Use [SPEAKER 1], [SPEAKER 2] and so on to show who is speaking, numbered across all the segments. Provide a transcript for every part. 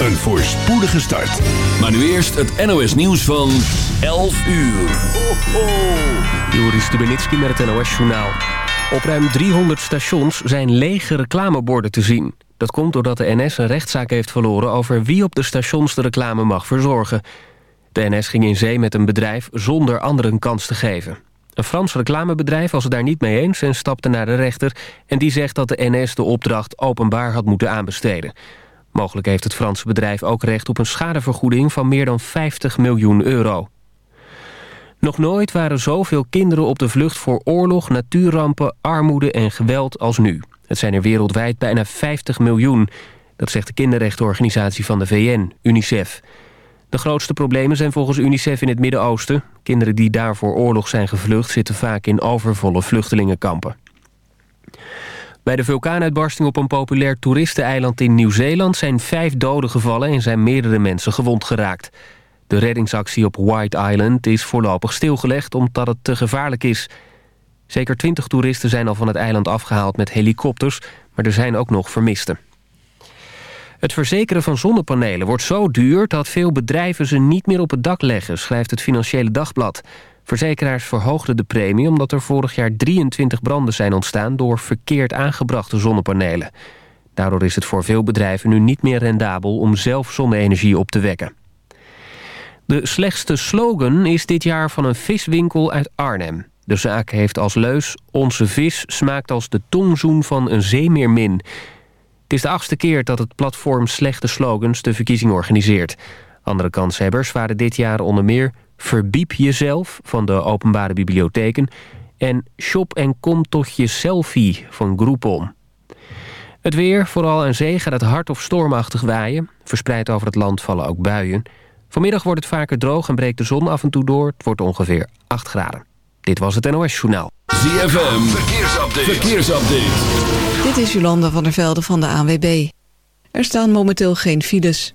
[SPEAKER 1] een voorspoedige start.
[SPEAKER 2] Maar nu eerst het NOS nieuws van 11 uur. Ho.
[SPEAKER 3] Joris Stubenitski met het NOS-journaal. Op ruim 300 stations zijn lege reclameborden te zien. Dat komt doordat de NS een rechtszaak heeft verloren... over wie op de stations de reclame mag verzorgen. De NS ging in zee met een bedrijf zonder anderen kans te geven. Een Frans reclamebedrijf was het daar niet mee eens en stapte naar de rechter... en die zegt dat de NS de opdracht openbaar had moeten aanbesteden. Mogelijk heeft het Franse bedrijf ook recht op een schadevergoeding... van meer dan 50 miljoen euro. Nog nooit waren zoveel kinderen op de vlucht voor oorlog, natuurrampen, armoede en geweld als nu. Het zijn er wereldwijd bijna 50 miljoen. Dat zegt de kinderrechtenorganisatie van de VN, UNICEF. De grootste problemen zijn volgens UNICEF in het Midden-Oosten. Kinderen die daar voor oorlog zijn gevlucht... zitten vaak in overvolle vluchtelingenkampen. Bij de vulkaanuitbarsting op een populair toeristeneiland in Nieuw-Zeeland... zijn vijf doden gevallen en zijn meerdere mensen gewond geraakt. De reddingsactie op White Island is voorlopig stilgelegd... omdat het te gevaarlijk is. Zeker twintig toeristen zijn al van het eiland afgehaald met helikopters... maar er zijn ook nog vermisten. Het verzekeren van zonnepanelen wordt zo duur dat veel bedrijven ze niet meer op het dak leggen, schrijft het Financiële Dagblad. Verzekeraars verhoogden de premie omdat er vorig jaar 23 branden zijn ontstaan door verkeerd aangebrachte zonnepanelen. Daardoor is het voor veel bedrijven nu niet meer rendabel om zelf zonne-energie op te wekken. De slechtste slogan is dit jaar van een viswinkel uit Arnhem. De zaak heeft als leus... Onze vis smaakt als de tongzoen van een zeemeermin. Het is de achtste keer dat het platform Slechte Slogans de verkiezing organiseert. Andere kanshebbers waren dit jaar onder meer... Verbiep jezelf van de openbare bibliotheken... en Shop en kom tot je selfie van Groupon. Het weer, vooral aan zee, gaat het hard of stormachtig waaien. Verspreid over het land vallen ook buien. Vanmiddag wordt het vaker droog en breekt de zon af en toe door. Het wordt ongeveer 8 graden. Dit was het NOS Journaal.
[SPEAKER 2] ZFM, verkeersupdate. verkeersupdate.
[SPEAKER 4] Dit is Jolanda van der Velde van de ANWB. Er staan momenteel geen files.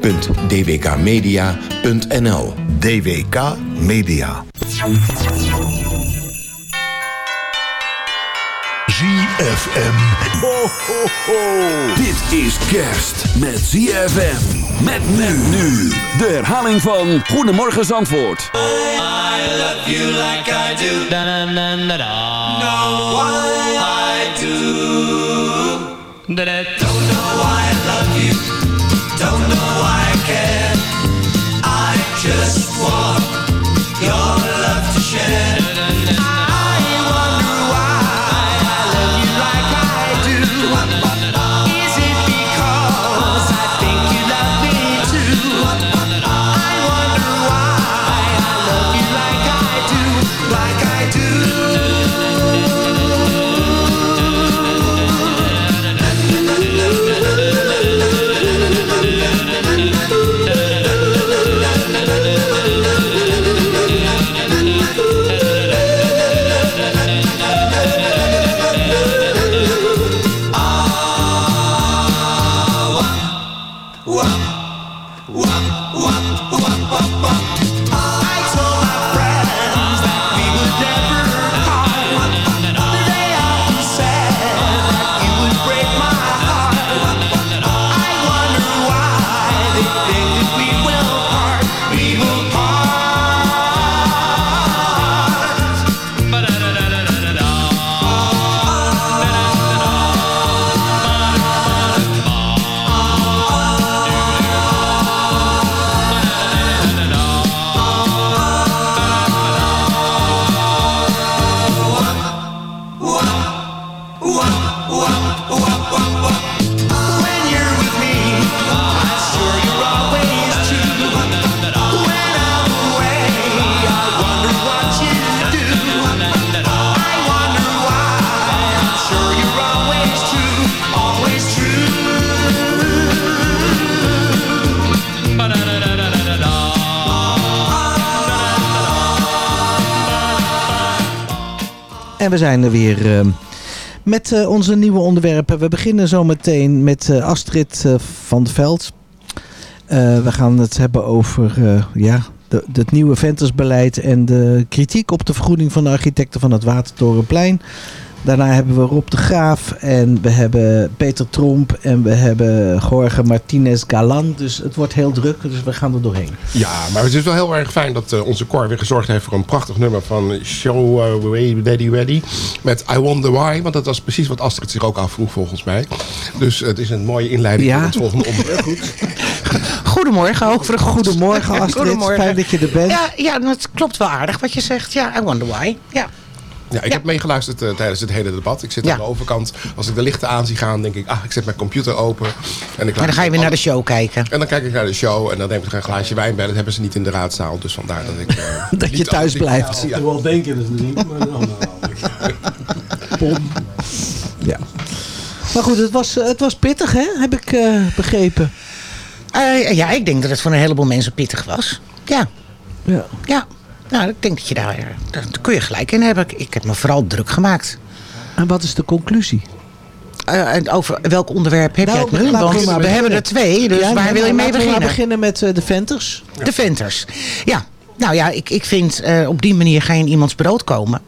[SPEAKER 5] www.dwkmedia.nl
[SPEAKER 6] DWK Media.
[SPEAKER 1] ZFM. Ho, ho, ho. Dit is kerst met ZFM. Met men nu. De herhaling van Goedemorgen Zandvoort.
[SPEAKER 7] I love you like I do. Da -da -da -da -da. Know why I do. Da -da. Don't know why
[SPEAKER 8] En we zijn er weer eh, met eh, onze nieuwe onderwerpen. We beginnen zometeen met eh, Astrid eh, van Veld. We gaan het hebben over ja, de- het nieuwe ventersbeleid en de kritiek op de vergoeding van de architecten van het Watertorenplein. Daarna hebben we Rob de Graaf en we hebben Peter Tromp en we hebben Jorge Martinez Galan. Dus het wordt heel druk, dus we gaan er doorheen.
[SPEAKER 9] Ja, maar het is wel heel erg fijn dat eh, onze Cor weer gezorgd heeft voor een prachtig nummer van Show uh, Way Daddy Ready. Met I Wonder Why, want dat was precies wat Astrid zich ook afvroeg volgens mij. Dus het is een mooie inleiding
[SPEAKER 8] Ja.
[SPEAKER 9] voor het volgende onderwerp.
[SPEAKER 10] Goedemorgen, ook voor de
[SPEAKER 8] Goedemorgen Astrid, fijn dat je er bent.
[SPEAKER 10] Ja, ja, dat klopt wel aardig wat je zegt. Ja, I wonder why. Ja.
[SPEAKER 9] Ja, ik heb meegeluisterd eh, tijdens het hele debat. Ik zit
[SPEAKER 10] Ja.
[SPEAKER 9] aan de overkant. Als ik de lichten aan zie gaan, denk ik, ah, ik zet mijn computer open. En, ik
[SPEAKER 10] Maar dan ga je weer naar de show kijken.
[SPEAKER 9] En dan kijk ik naar de show en dan neem ik er een glaasje wijn bij. Dat hebben ze niet in de raadzaal, dus vandaar dat ik... eh,
[SPEAKER 8] Dat je thuis blijft.
[SPEAKER 9] Ja.
[SPEAKER 11] wel denken dat ze niet, maar dan
[SPEAKER 8] Ja. Maar goed, het was, het was pittig, hè? Heb ik eh, begrepen.
[SPEAKER 10] Eh, ja, ik denk dat het voor een heleboel mensen pittig was. Ja.
[SPEAKER 8] Ja.
[SPEAKER 10] Ja. Nou, ik denk dat je daar... Daar kun je gelijk in hebben. Ik heb me vooral druk gemaakt.
[SPEAKER 8] En wat is de conclusie?
[SPEAKER 10] Eh, en over welk onderwerp heb
[SPEAKER 8] Nou,
[SPEAKER 10] jij het nu?
[SPEAKER 8] we
[SPEAKER 10] Want we
[SPEAKER 8] beginnen.
[SPEAKER 10] hebben er twee, dus
[SPEAKER 8] Ja,
[SPEAKER 10] waar wil je mee
[SPEAKER 8] laten we maar
[SPEAKER 10] beginnen?
[SPEAKER 8] beginnen met eh, de Venters.
[SPEAKER 10] De Venters. Ja, nou ja, ik, ik vind eh, op die manier ga je in iemands brood komen.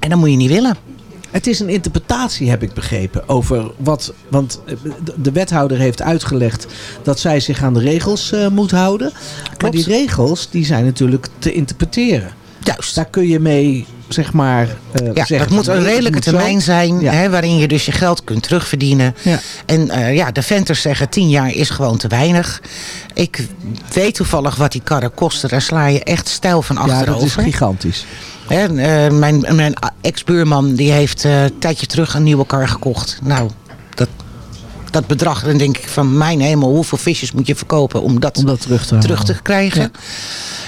[SPEAKER 10] En dat moet je niet willen.
[SPEAKER 8] Het is een interpretatie, heb ik begrepen, over wat... Want eh, de- de wethouder heeft uitgelegd dat zij zich aan de regels eh, moet houden. Maar die regels, die zijn natuurlijk te interpreteren.
[SPEAKER 10] Juist.
[SPEAKER 8] Daar kun je mee, zeg maar, eh,
[SPEAKER 10] Ja,
[SPEAKER 8] zeggen...
[SPEAKER 10] dat moet een redelijke termijn zijn
[SPEAKER 8] Ja.
[SPEAKER 10] hè, waarin je dus je geld kunt terugverdienen.
[SPEAKER 8] Ja.
[SPEAKER 10] En ja, de venters zeggen 10 jaar is gewoon te weinig. Ik weet toevallig wat die karren kosten. Daar sla je echt stijl van
[SPEAKER 8] Ja,
[SPEAKER 10] achterover.
[SPEAKER 8] dat is gigantisch.
[SPEAKER 10] Hè, eh, mijn mijn ex-buurman die heeft eh, een tijdje terug een nieuwe kar gekocht. Nou, dat, dat bedrag, dan denk ik van mijn hemel, hoeveel visjes moet je verkopen om dat,
[SPEAKER 8] Om dat terug te
[SPEAKER 10] terug te krijgen?
[SPEAKER 8] Ja.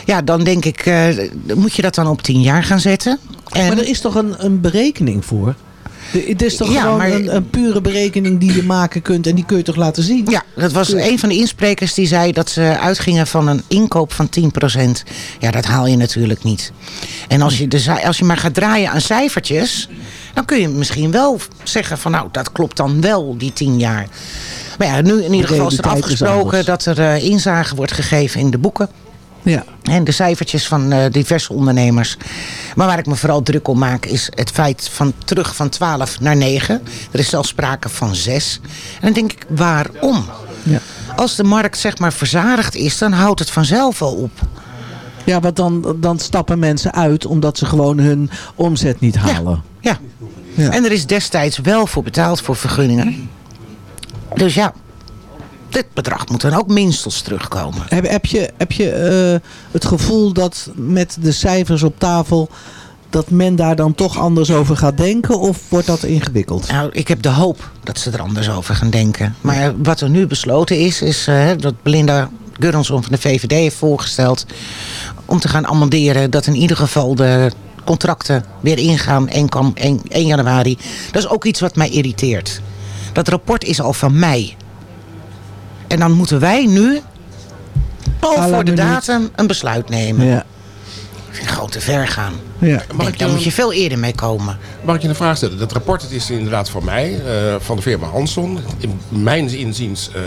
[SPEAKER 10] Ja. dan denk ik, eh, moet je dat dan op 10 jaar gaan zetten? En,
[SPEAKER 8] Maar er is toch een, een berekening voor? Het is toch
[SPEAKER 10] Ja,
[SPEAKER 8] gewoon
[SPEAKER 10] maar-
[SPEAKER 8] een, een pure berekening die je maken kunt en die kun je toch laten zien?
[SPEAKER 10] Ja, dat was een van de insprekers die zei dat ze uitgingen van een inkoop van 10%. Ja, dat haal je natuurlijk niet. En als je, de, als je maar gaat draaien aan cijfertjes, dan kun je misschien wel zeggen van nou, dat klopt dan wel, die 10 jaar. Maar ja, nu in ieder geval is er afgesproken dat er eh, inzage wordt gegeven in de boeken.
[SPEAKER 8] Ja.
[SPEAKER 10] En de cijfertjes van eh, diverse ondernemers. Maar waar ik me vooral druk om maak is het feit van terug van 12 naar 9. Er is zelfs sprake van 6. En dan denk ik, waarom?
[SPEAKER 8] Ja.
[SPEAKER 10] Als de markt zeg maar verzadigd is, dan houdt het vanzelf wel op.
[SPEAKER 8] Ja, want dan, dan stappen mensen uit omdat ze gewoon hun omzet niet halen.
[SPEAKER 10] Ja.
[SPEAKER 8] Ja.
[SPEAKER 10] En er is destijds wel voor betaald voor vergunningen. Dus ja, dit bedrag moet dan ook minstens terugkomen.
[SPEAKER 8] Heb, heb je, heb je eh, het gevoel dat met de cijfers op tafel... dat men daar dan toch anders over gaat denken? Of wordt dat ingewikkeld?
[SPEAKER 10] Nou, ik heb de hoop dat ze er anders over gaan denken. Maar wat er nu besloten is, is eh, dat Belinda Gurrenson van de VVD heeft voorgesteld... om te gaan amenderen dat in ieder geval de contracten weer ingaan 1, kam- 1, 1 januari. Dat is ook iets wat mij irriteert. Dat rapport is al van mei. En dan moeten wij nu al voor de datum een besluit nemen.
[SPEAKER 8] Ja.
[SPEAKER 10] Ik vind gewoon te ver gaan.
[SPEAKER 8] Ja.
[SPEAKER 10] Ik daar moet je veel eerder mee komen.
[SPEAKER 9] Mag ik je een vraag stellen? Dat rapport het is inderdaad van mij, eh, van de firma Hanson. In mijn inziens eh,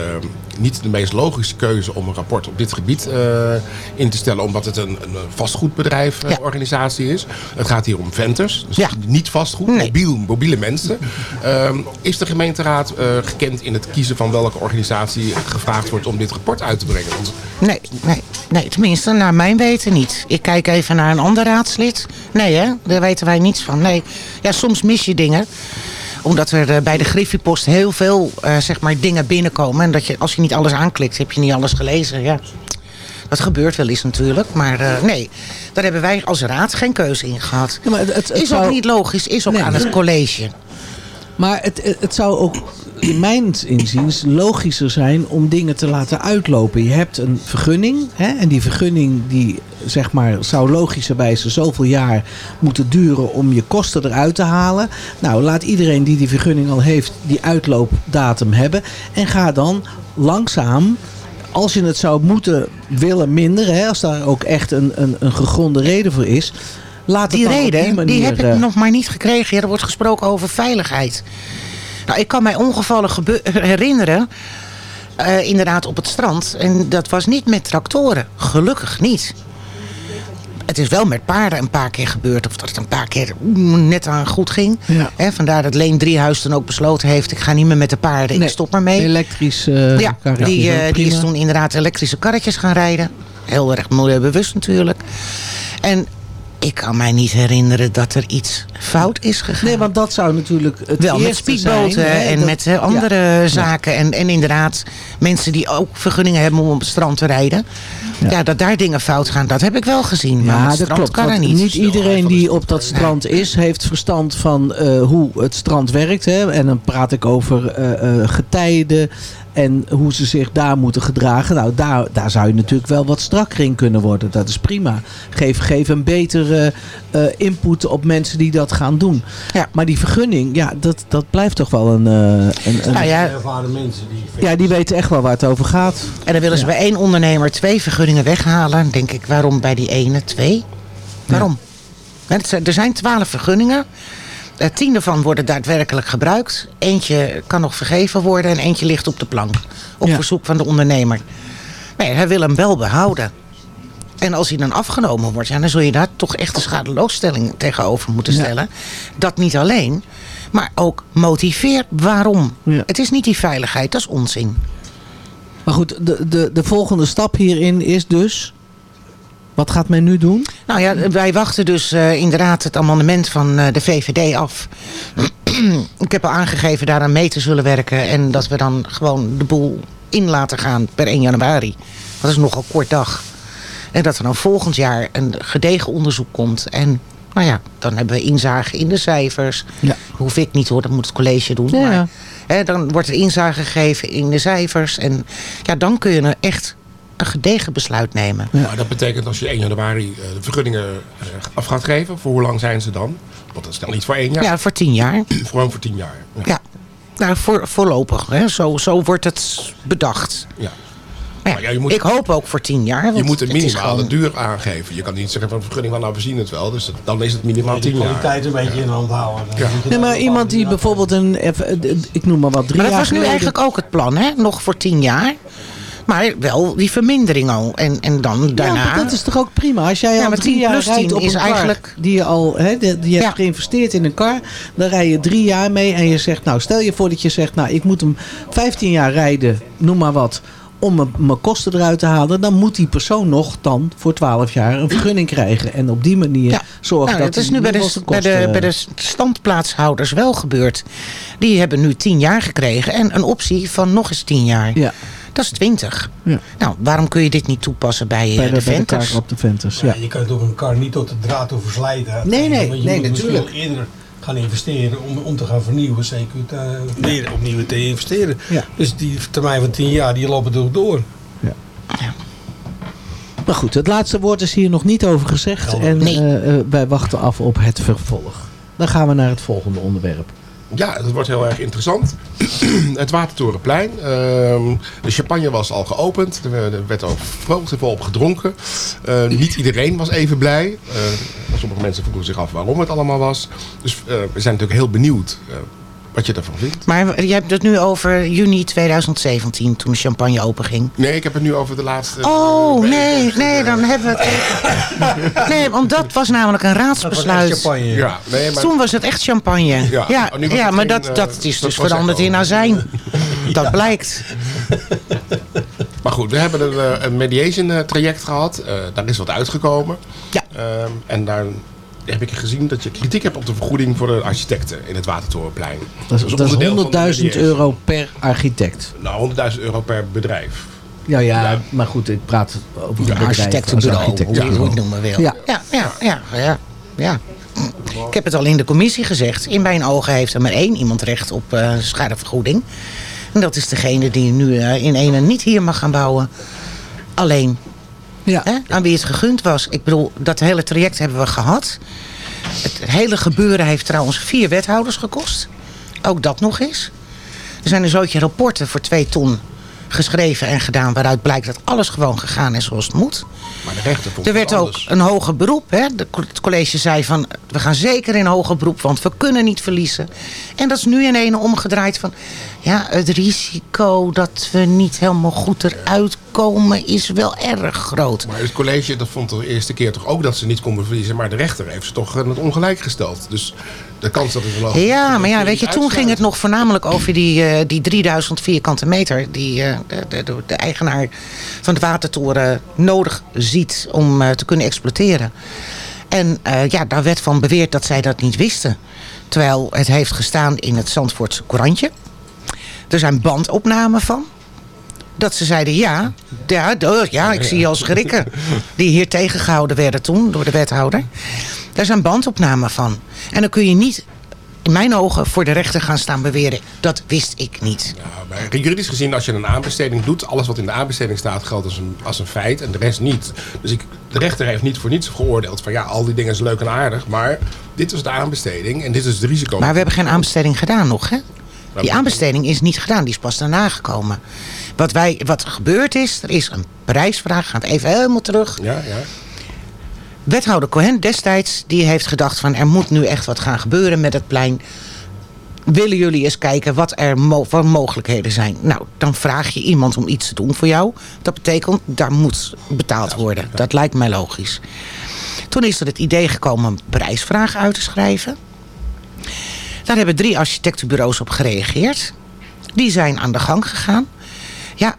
[SPEAKER 9] niet de meest logische keuze om een rapport op dit gebied eh, in te stellen. Omdat het een, een vastgoedbedrijf eh,
[SPEAKER 10] Ja.
[SPEAKER 9] organisatie is. Het gaat hier om venters, dus
[SPEAKER 10] Ja.
[SPEAKER 9] niet vastgoed,
[SPEAKER 10] Nee.
[SPEAKER 9] mobiel, mobiele mensen. Ehm, is de gemeenteraad eh, gekend in het kiezen van welke organisatie gevraagd wordt om dit rapport uit te brengen? Want
[SPEAKER 10] Nee, nee, nee, tenminste, naar mijn weten niet. Ik kijk even naar een ander raadslid. Nee, hè, daar weten wij niets van. Nee, ja, soms mis je dingen omdat er eh, bij de Griffiepost heel veel eh, zeg maar, dingen binnenkomen. En dat je, als je niet alles aanklikt, heb je niet alles gelezen. Ja. Dat gebeurt wel eens natuurlijk. Maar eh, nee, daar hebben wij als raad geen keuze in gehad.
[SPEAKER 8] Ja, maar het,
[SPEAKER 10] is
[SPEAKER 8] zou-
[SPEAKER 10] ook niet logisch, is ook
[SPEAKER 8] Nee.
[SPEAKER 10] aan het college.
[SPEAKER 8] Maar het, het zou ook in mijn inziens logischer zijn om dingen te laten uitlopen. Je hebt een vergunning hè, en die vergunning die zeg maar zou logischerwijze zoveel jaar moeten duren om je kosten eruit te halen. Nou, laat iedereen die die vergunning al heeft die uitloopdatum hebben en ga dan langzaam als je het zou moeten willen minderen, als daar ook echt een, een, een gegronde reden voor is, Laat
[SPEAKER 10] die reden,
[SPEAKER 8] die manier,
[SPEAKER 10] die heb ik
[SPEAKER 8] eh,
[SPEAKER 10] nog maar niet gekregen. Ja, er wordt gesproken over veiligheid. Nou, ik kan mij ongevallen herinneren, eh, inderdaad op het strand. En dat was niet met tractoren, gelukkig niet. Het is wel met paarden een paar keer gebeurd. Of dat het een paar keer net aan goed ging.
[SPEAKER 8] Ja.
[SPEAKER 10] Vandaar dat Leen Driehuis dan ook besloten heeft... ik ga niet meer met de paarden,
[SPEAKER 8] Nee,
[SPEAKER 10] ik stop ermee.
[SPEAKER 8] Elektrisch eh
[SPEAKER 10] Ja,
[SPEAKER 8] karretjes,
[SPEAKER 10] die, eh, die is toen inderdaad elektrische karretjes gaan rijden. Heel erg milieubewust natuurlijk. En ik kan mij niet herinneren dat er iets fout is gegaan.
[SPEAKER 8] Nee, want dat zou natuurlijk het
[SPEAKER 10] Wel met speedboten
[SPEAKER 8] zijn, hè,
[SPEAKER 10] en
[SPEAKER 8] dat-
[SPEAKER 10] met eh, andere zaken. En, en inderdaad, mensen die ook vergunningen hebben om op het strand te rijden. Ja, dat daar dingen fout gaan, dat heb ik wel gezien. maar
[SPEAKER 8] Ja, dat klopt.
[SPEAKER 10] kan er niet.
[SPEAKER 8] niet iedereen die op dat strand is, heeft verstand van eh, hoe het strand werkt. Hè. En dan praat ik over eh, getijden en hoe ze zich daar moeten gedragen. Nou, daar, daar zou je natuurlijk wel wat strakker in kunnen worden. Dat is prima. Geef, geef een betere eh, input op mensen die dat gaan doen. Maar die vergunning, ja, dat, dat blijft toch wel een... eh, een, een
[SPEAKER 10] Nou ja,
[SPEAKER 11] ervaren mensen die...
[SPEAKER 8] ja, die weten echt wel waar het over gaat.
[SPEAKER 10] En dan willen ze
[SPEAKER 8] Ja.
[SPEAKER 10] bij één ondernemer twee vergunningen weghalen. Dan denk ik, waarom bij die ene twee? Waarom? Zijn- Er zijn twaalf vergunningen. Eh, Tien daarvan worden daadwerkelijk gebruikt. Eentje kan nog vergeven worden en eentje ligt op de plank. Op verzoek van de ondernemer. Nee, hij wil hem wel behouden. En als hij dan afgenomen wordt, ja, dan zul je daar toch echt een schadeloosstelling tegenover moeten stellen. Dat niet alleen, maar ook motiveer waarom. Het is niet die veiligheid, dat is onzin.
[SPEAKER 8] Maar goed, de, de, de volgende stap hierin is dus... Wat gaat men nu doen?
[SPEAKER 10] Nou ja, wij wachten dus eh, inderdaad het amendement van eh, de VVD af. ik heb al aangegeven daaraan mee te zullen werken. En dat we dan gewoon de boel in laten gaan per 1 januari. Dat is nogal kort dag. En dat er dan volgend jaar een gedegen onderzoek komt. En nou ja, dan hebben we inzage in de cijfers.
[SPEAKER 8] Ja.
[SPEAKER 10] Hoef ik niet hoor, dat moet het college doen.
[SPEAKER 8] Ja.
[SPEAKER 10] Maar, hè, dan wordt er inzage gegeven in de cijfers. En ja, dan kun je er echt een gedegen besluit nemen.
[SPEAKER 9] Maar dat betekent als je 1 januari eh, de vergunningen eh, af gaat geven, voor hoe lang zijn ze dan? Want dat is dan niet voor één jaar.
[SPEAKER 10] Ja, voor tien jaar.
[SPEAKER 9] Gewoon voor tien jaar. Ja.
[SPEAKER 10] Ja, nou, voor, voorlopig. Hè. Zo, zo wordt het bedacht.
[SPEAKER 9] Ja.
[SPEAKER 10] Maar ja,
[SPEAKER 9] ja, je moet-
[SPEAKER 10] ik hoop ook voor tien jaar. want
[SPEAKER 9] Je moet een minimale
[SPEAKER 10] gewoon-
[SPEAKER 9] duur aangeven. Je kan niet zeggen van vergunning van nou we zien het wel. Dus dat- dan is het minimaal 10 jaar.
[SPEAKER 11] kwaliteit een beetje in hand houden.
[SPEAKER 9] Ja.
[SPEAKER 8] Nee, maar iemand die bijvoorbeeld een, even, ik noem maar wat, drie
[SPEAKER 10] Maar dat
[SPEAKER 8] jaar
[SPEAKER 10] was nu
[SPEAKER 8] geleden-
[SPEAKER 10] eigenlijk ook het plan, hè? Nog voor tien jaar. Maar wel die vermindering al. En, en dan daarna...
[SPEAKER 8] Ja, maar dat is toch ook prima. Als jij
[SPEAKER 10] Ja,
[SPEAKER 8] al drie
[SPEAKER 10] 10
[SPEAKER 8] jaar rijdt
[SPEAKER 10] 10
[SPEAKER 8] op
[SPEAKER 10] is
[SPEAKER 8] een kar
[SPEAKER 10] eigenlijk-
[SPEAKER 8] die je al, hè, die, die je hebt geïnvesteerd in een kar, dan rij je drie jaar mee en je zegt, nou stel je voor dat je zegt, nou ik moet hem 15 jaar rijden, noem maar wat, om mijn- kosten eruit te halen, dan moet die persoon nog dan voor 12 jaar een vergunning krijgen en op die manier zorgen
[SPEAKER 10] Nou,
[SPEAKER 8] dat
[SPEAKER 10] dat is nu bij de, bij, de, bij standplaatshouders wel gebeurd. Die hebben nu tien jaar gekregen en een optie van nog eens tien jaar.
[SPEAKER 8] Ja.
[SPEAKER 10] Dat is twintig.
[SPEAKER 8] Ja.
[SPEAKER 10] Nou, waarom kun je dit niet toepassen bij, eh,
[SPEAKER 8] bij de,
[SPEAKER 10] de,
[SPEAKER 8] bij de
[SPEAKER 10] venters?
[SPEAKER 8] op de venters. Ja.
[SPEAKER 11] Ja, je kan toch een kar niet tot de draad verslijten.
[SPEAKER 8] Nee, nee, nee, natuurlijk.
[SPEAKER 11] eerder gaan investeren om, om te gaan vernieuwen. Zeker te, weer opnieuw te investeren.
[SPEAKER 8] Ja.
[SPEAKER 11] Dus die termijn van 10 jaar, die lopen toch door.
[SPEAKER 8] Maar goed, het laatste woord is hier nog niet over gezegd en
[SPEAKER 10] Nee.
[SPEAKER 8] eh, eh, wij wachten af op het vervolg. Dan gaan we naar het volgende onderwerp.
[SPEAKER 9] Ja, dat wordt heel erg interessant. het Watertorenplein. Ehm, de champagne was al geopend. Er werd- er ook vreugdevol op gedronken. Eh, niet iedereen was even blij. Eh, sommige mensen vroegen zich af waarom het allemaal was. Dus eh, we zijn natuurlijk heel benieuwd eh, wat je ervan vindt.
[SPEAKER 10] Maar je hebt het nu over juni 2017, toen de champagne openging.
[SPEAKER 9] Nee, ik heb het nu over de laatste...
[SPEAKER 10] Oh, nee, nee, dan hebben we het... Nee, want dat was namelijk een raadsbesluit.
[SPEAKER 9] Ja, nee, maar...
[SPEAKER 10] Toen was het echt champagne.
[SPEAKER 9] Ja,
[SPEAKER 10] Ja,
[SPEAKER 9] oh, was
[SPEAKER 10] maar
[SPEAKER 9] geen,
[SPEAKER 10] dat,
[SPEAKER 9] eh,
[SPEAKER 10] dat is
[SPEAKER 9] dat
[SPEAKER 10] dus
[SPEAKER 9] was
[SPEAKER 10] veranderd in azijn. Dat blijkt.
[SPEAKER 9] Maar goed, we hebben een, eh, een mediation eh, traject gehad. Eh, daar is wat uitgekomen.
[SPEAKER 10] Ja.
[SPEAKER 9] Ehm, en daar heb ik gezien dat je kritiek hebt op de vergoeding voor de architecten in het Watertorenplein.
[SPEAKER 8] Dat is,
[SPEAKER 9] een
[SPEAKER 8] dat is
[SPEAKER 9] onderdeel van de
[SPEAKER 8] 100.000
[SPEAKER 9] mediation.
[SPEAKER 8] euro per architect.
[SPEAKER 9] Nou, 100.000 euro per bedrijf.
[SPEAKER 8] Ja, ja, maar goed, ik praat over een bedrijf als
[SPEAKER 10] Architectenbureau,
[SPEAKER 8] architect.
[SPEAKER 10] hoe je het noemen wil.
[SPEAKER 8] Ja.
[SPEAKER 10] Ja, ja, ja, ja, ja. Ik heb het al in de commissie gezegd. In mijn ogen heeft er maar één iemand recht op eh schadevergoeding. En dat is degene die nu eh, in ene niet hier mag gaan bouwen. Alleen.
[SPEAKER 8] Ja.
[SPEAKER 10] Hè? Aan wie het gegund was. Ik bedoel, dat hele traject hebben we gehad. Het hele gebeuren heeft trouwens vier wethouders gekost. Ook dat nog eens. Er zijn een zootje rapporten voor twee ton geschreven en gedaan... waaruit blijkt dat alles gewoon gegaan is zoals het moet.
[SPEAKER 9] Maar de rechter vond
[SPEAKER 10] Er werd ook een hoger beroep. Hè? De, het college zei van, we gaan zeker in hoger beroep, want we kunnen niet verliezen. En dat is nu in ene omgedraaid van, ja, het risico dat we niet helemaal goed eruit komen is wel erg groot.
[SPEAKER 9] Maar het college dat vond de eerste keer toch ook dat ze niet konden verliezen. Maar de rechter heeft ze toch het ongelijk gesteld. Dus de kans dat het wel...
[SPEAKER 10] Ja, maar ja, weet je, toen ging het nog voornamelijk over die, eh, die 3000 vierkante meter... die eh, de, de, de, de eigenaar van de watertoren nodig ziet om eh, te kunnen exploiteren. En eh, ja, daar werd van beweerd dat zij dat niet wisten. Terwijl het heeft gestaan in het Zandvoortse Courantje. Er zijn bandopnamen van. Dat ze zeiden ja, ja, ja ik zie je al schrikken. Die hier tegengehouden werden toen door de wethouder. Daar zijn bandopnamen van. En dan kun je niet, in mijn ogen, voor de rechter gaan staan beweren. Dat wist ik niet.
[SPEAKER 9] Ja, maar juridisch gezien, als je een aanbesteding doet, alles wat in de aanbesteding staat geldt als een, als een feit en de rest niet. Dus ik, de rechter heeft niet voor niets geoordeeld van ja, al die dingen is leuk en aardig, maar dit is de aanbesteding en dit is het risico.
[SPEAKER 10] Maar we hebben geen aanbesteding gedaan nog, hè? Die aanbesteding is niet gedaan, die is pas daarna gekomen. Wat, wij, wat gebeurd is, er is een prijsvraag, gaan we even helemaal terug.
[SPEAKER 9] Ja, ja.
[SPEAKER 10] Wethouder Cohen destijds, die heeft gedacht van er moet nu echt wat gaan gebeuren met het plein. Willen jullie eens kijken wat er mo voor mogelijkheden zijn? Nou, dan vraag je iemand om iets te doen voor jou. Dat betekent, daar moet betaald worden. Dat lijkt mij logisch. Toen is er het idee gekomen een prijsvraag uit te schrijven. Daar hebben drie architectenbureaus op gereageerd. Die zijn aan de gang gegaan. Ja,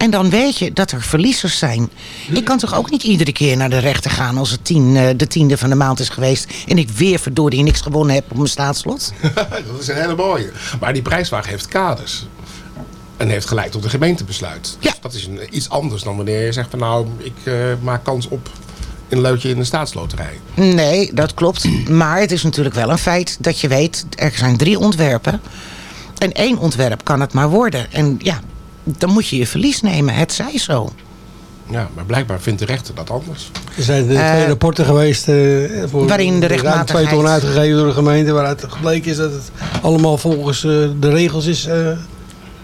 [SPEAKER 10] en dan weet je dat er verliezers zijn. Ik kan toch ook niet iedere keer naar de rechter gaan... als het tien, eh, de tiende van de maand is geweest... en ik weer verdorie niks gewonnen heb op mijn staatslot?
[SPEAKER 9] dat is een hele mooie. Maar die prijsvraag heeft kaders. En heeft geleid tot een gemeentebesluit. Dus dat is een, iets anders dan wanneer je zegt van nou, ik eh, maak kans op een leutje in de staatsloterij.
[SPEAKER 10] Nee, dat klopt. Maar het is natuurlijk wel een feit dat je weet... er zijn drie ontwerpen. En één ontwerp kan het maar worden. En ja, dan moet je je verlies nemen. Het zij zo.
[SPEAKER 9] Ja, maar blijkbaar vindt de rechter dat anders.
[SPEAKER 11] Er zijn de
[SPEAKER 10] Eh,
[SPEAKER 11] twee rapporten geweest eh, voor
[SPEAKER 10] waarin de rechtmatigheid-
[SPEAKER 11] twee ton uitgegeven door de gemeente. Waaruit gebleken is dat het allemaal volgens eh, de regels is eh,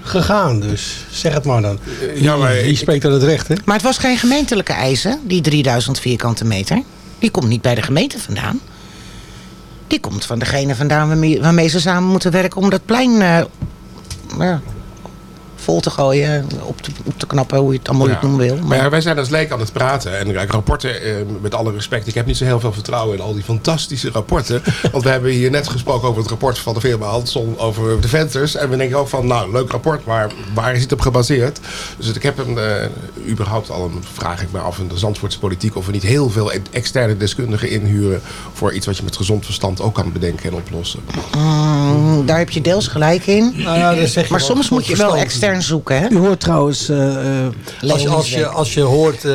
[SPEAKER 11] gegaan. Dus zeg het maar dan.
[SPEAKER 9] ja, maar
[SPEAKER 11] Wie, spreekt aan het recht, hè?
[SPEAKER 10] Maar het was geen gemeentelijke eisen, die 3000 vierkante meter. Die komt niet bij de gemeente vandaan. Die komt van degene vandaan waarmee, waarmee ze samen moeten werken om dat plein eh, ja, vol te gooien, op te, op te knappen, hoe je het allemaal
[SPEAKER 9] Ja.
[SPEAKER 10] noemen wil.
[SPEAKER 9] Maar wij zijn als leek aan het praten. En kijk, rapporten, eh, met alle respect, ik heb niet zo heel veel vertrouwen in al die fantastische rapporten. Want we hebben hier net gesproken over het rapport van de firma Hanson over de venters. En we denken ook van, nou, leuk rapport, maar waar is het op gebaseerd? Dus ik heb een, eh, überhaupt al een, vraag ik me af in de Zandvoortse politiek, of we niet heel veel e- externe deskundigen inhuren voor iets wat je met gezond verstand ook kan bedenken en oplossen.
[SPEAKER 10] Mm, daar heb je deels gelijk in.
[SPEAKER 11] Nou ja, dat zeg je
[SPEAKER 10] maar soms moet je wel
[SPEAKER 11] verstand.
[SPEAKER 10] Extern zoeken. Hè?
[SPEAKER 8] U hoort trouwens... eh, eh,
[SPEAKER 11] Als je, als je, als je hoort, eh,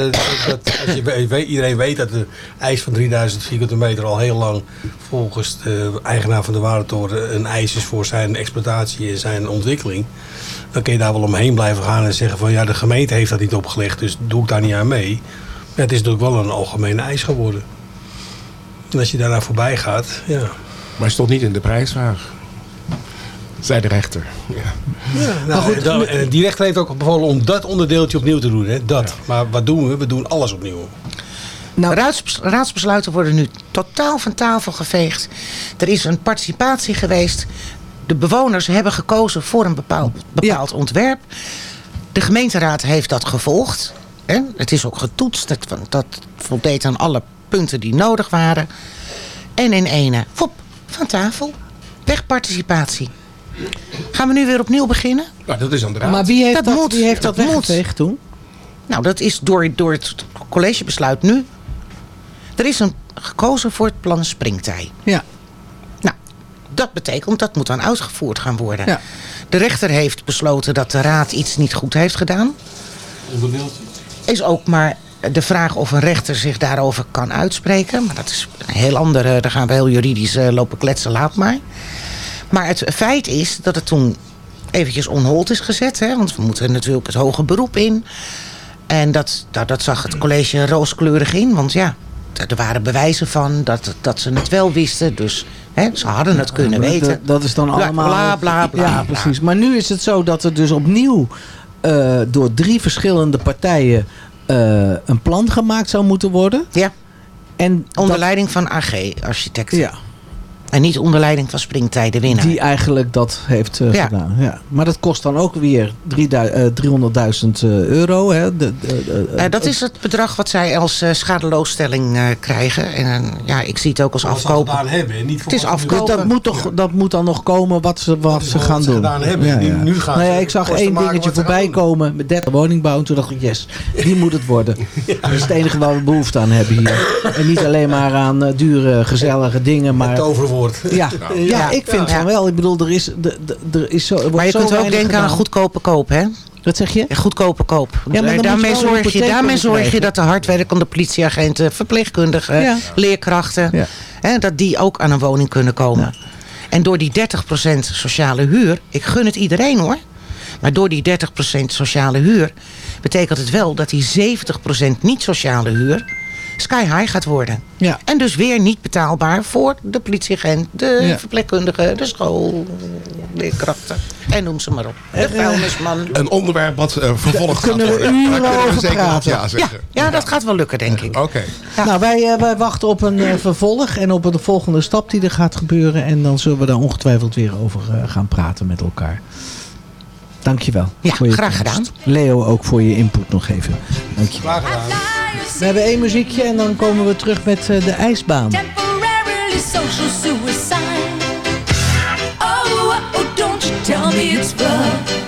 [SPEAKER 11] dat, als je iedereen weet dat de eis van 3000 vierkante meter al heel lang volgens de eigenaar van de Warentoren een eis is voor zijn exploitatie en zijn ontwikkeling. Dan kun je daar wel omheen blijven gaan en zeggen van ja, de gemeente heeft dat niet opgelegd, dus doe ik daar niet aan mee. Maar het is natuurlijk wel een algemene eis geworden. En als je daarna voorbij gaat, ja.
[SPEAKER 9] Maar het stond niet in de prijsvraag. Zei de rechter. Ja.
[SPEAKER 11] Nou, goed, dan, en die rechter heeft ook bevolen om dat onderdeeltje opnieuw te doen. Hè? Dat. Maar wat doen we? We doen alles opnieuw.
[SPEAKER 10] Nou, Raads, raadsbesluiten worden nu totaal van tafel geveegd. Er is een participatie geweest. De bewoners hebben gekozen voor een bepaald, bepaald ontwerp. De gemeenteraad heeft dat gevolgd. Hè? Het is ook getoetst. Dat, dat voldeed aan alle punten die nodig waren. En in ene, fop, van tafel. Wegparticipatie. Gaan we nu weer opnieuw beginnen?
[SPEAKER 9] Nou, dat is aan de raad.
[SPEAKER 8] maar wie heeft
[SPEAKER 10] Dat
[SPEAKER 8] dat,
[SPEAKER 10] moet.
[SPEAKER 8] wie heeft
[SPEAKER 10] Dat
[SPEAKER 8] dat weggeveegd toen?
[SPEAKER 10] Nou, dat is door, door het collegebesluit nu. Er is een, gekozen voor het plan Springtij.
[SPEAKER 8] Ja.
[SPEAKER 10] Nou, dat betekent dat moet dan uitgevoerd gaan worden.
[SPEAKER 8] Ja.
[SPEAKER 10] De rechter heeft besloten dat de raad iets niet goed heeft gedaan. Is ook maar de vraag of een rechter zich daarover kan uitspreken. Maar dat is een heel andere, daar gaan we heel juridisch eh, lopen kletsen, laat maar. Maar het feit is dat het toen eventjes on hold is gezet. Hè, want we moeten natuurlijk het hoge beroep in. En dat, dat, dat zag het college rooskleurig in. Want ja, er waren bewijzen van dat, dat ze het wel wisten. Dus hè, ze hadden het kunnen weten.
[SPEAKER 8] Dat, dat is dan allemaal...
[SPEAKER 10] bla, bla, bla,
[SPEAKER 8] Ja, precies. Maar nu is het zo dat er dus opnieuw eh, door drie verschillende partijen eh, een plan gemaakt zou moeten worden.
[SPEAKER 10] Ja.
[SPEAKER 8] En
[SPEAKER 10] Onder leiding van AG Architecten.
[SPEAKER 8] Ja.
[SPEAKER 10] En niet onder leiding van Springtijden winnaar.
[SPEAKER 8] Die eigenlijk dat heeft eh,
[SPEAKER 10] Ja.
[SPEAKER 8] gedaan. Ja. Maar dat kost dan ook weer 3000, eh, 300.000 eh, euro. Hè? De, de, de-
[SPEAKER 10] dat is het bedrag wat zij als schadeloosstelling krijgen. En ja, ik zie het ook als afkopen.
[SPEAKER 11] gedaan hebben. en Niet voor
[SPEAKER 10] Het is afkopen.
[SPEAKER 8] dat, moet toch, dat moet dan nog komen wat ze, wat ze
[SPEAKER 11] wat
[SPEAKER 8] gaan
[SPEAKER 11] ze
[SPEAKER 8] doen.
[SPEAKER 11] gedaan hebben. Nu- nu gaan
[SPEAKER 8] nou ja,
[SPEAKER 11] ze
[SPEAKER 8] ik zag één dingetje voorbij komen met 30 woningbouw. En toen dacht ik, yes, die moet het worden. Dat is het enige waar we behoefte aan hebben hier. En niet alleen maar aan dure, gezellige dingen. Maar, Ja, ja, ik vind
[SPEAKER 10] Ja.
[SPEAKER 8] van wel. Ik bedoel, er is, de, de, er is zo, er
[SPEAKER 10] Maar je
[SPEAKER 8] zo
[SPEAKER 10] kunt ook denken aan een goedkope koop, hè?
[SPEAKER 8] Wat zeg je?
[SPEAKER 10] Goedkope koop.
[SPEAKER 8] Ja, maar dan
[SPEAKER 10] daarmee zorg je, daarmee zorg je dat de hardwerkende politieagenten, verpleegkundigen,
[SPEAKER 8] Ja.
[SPEAKER 10] leerkrachten,
[SPEAKER 8] Ja.
[SPEAKER 10] hè, dat die ook aan een woning kunnen komen. En door die 30% sociale huur, ik gun het iedereen hoor. Maar door die 30% sociale huur betekent het wel dat die 70% niet sociale huur sky high gaat worden.
[SPEAKER 8] Ja.
[SPEAKER 10] En dus weer niet betaalbaar voor de politieagent, de
[SPEAKER 8] Ja.
[SPEAKER 10] verpleegkundige, de school, leerkrachten. En noem ze maar op. De vuilnisman.
[SPEAKER 9] Een onderwerp wat eh, vervolgd gaat
[SPEAKER 8] kunnen we
[SPEAKER 9] worden.
[SPEAKER 8] uren
[SPEAKER 9] Daar kunnen we
[SPEAKER 8] over
[SPEAKER 9] zeker
[SPEAKER 8] praten.
[SPEAKER 9] ja
[SPEAKER 10] Ja,
[SPEAKER 9] zeggen.
[SPEAKER 10] ja, dat gaat wel lukken, denk ik.
[SPEAKER 9] Oké.
[SPEAKER 8] Nou, wij, eh, wij wachten op een eh, vervolg en op de volgende stap die er gaat gebeuren. En dan zullen we daar ongetwijfeld weer over eh, gaan praten met elkaar. Dankjewel.
[SPEAKER 10] Ja,
[SPEAKER 8] voor je
[SPEAKER 10] graag
[SPEAKER 8] komst.
[SPEAKER 10] gedaan.
[SPEAKER 8] Leo, ook voor je input nog even. Dankjewel.
[SPEAKER 11] Graag gedaan.
[SPEAKER 8] We hebben één muziekje en dan komen we terug met eh, de ijsbaan.
[SPEAKER 12] temporarily social suicide. Oh, oh, oh, don't you tell me it's love.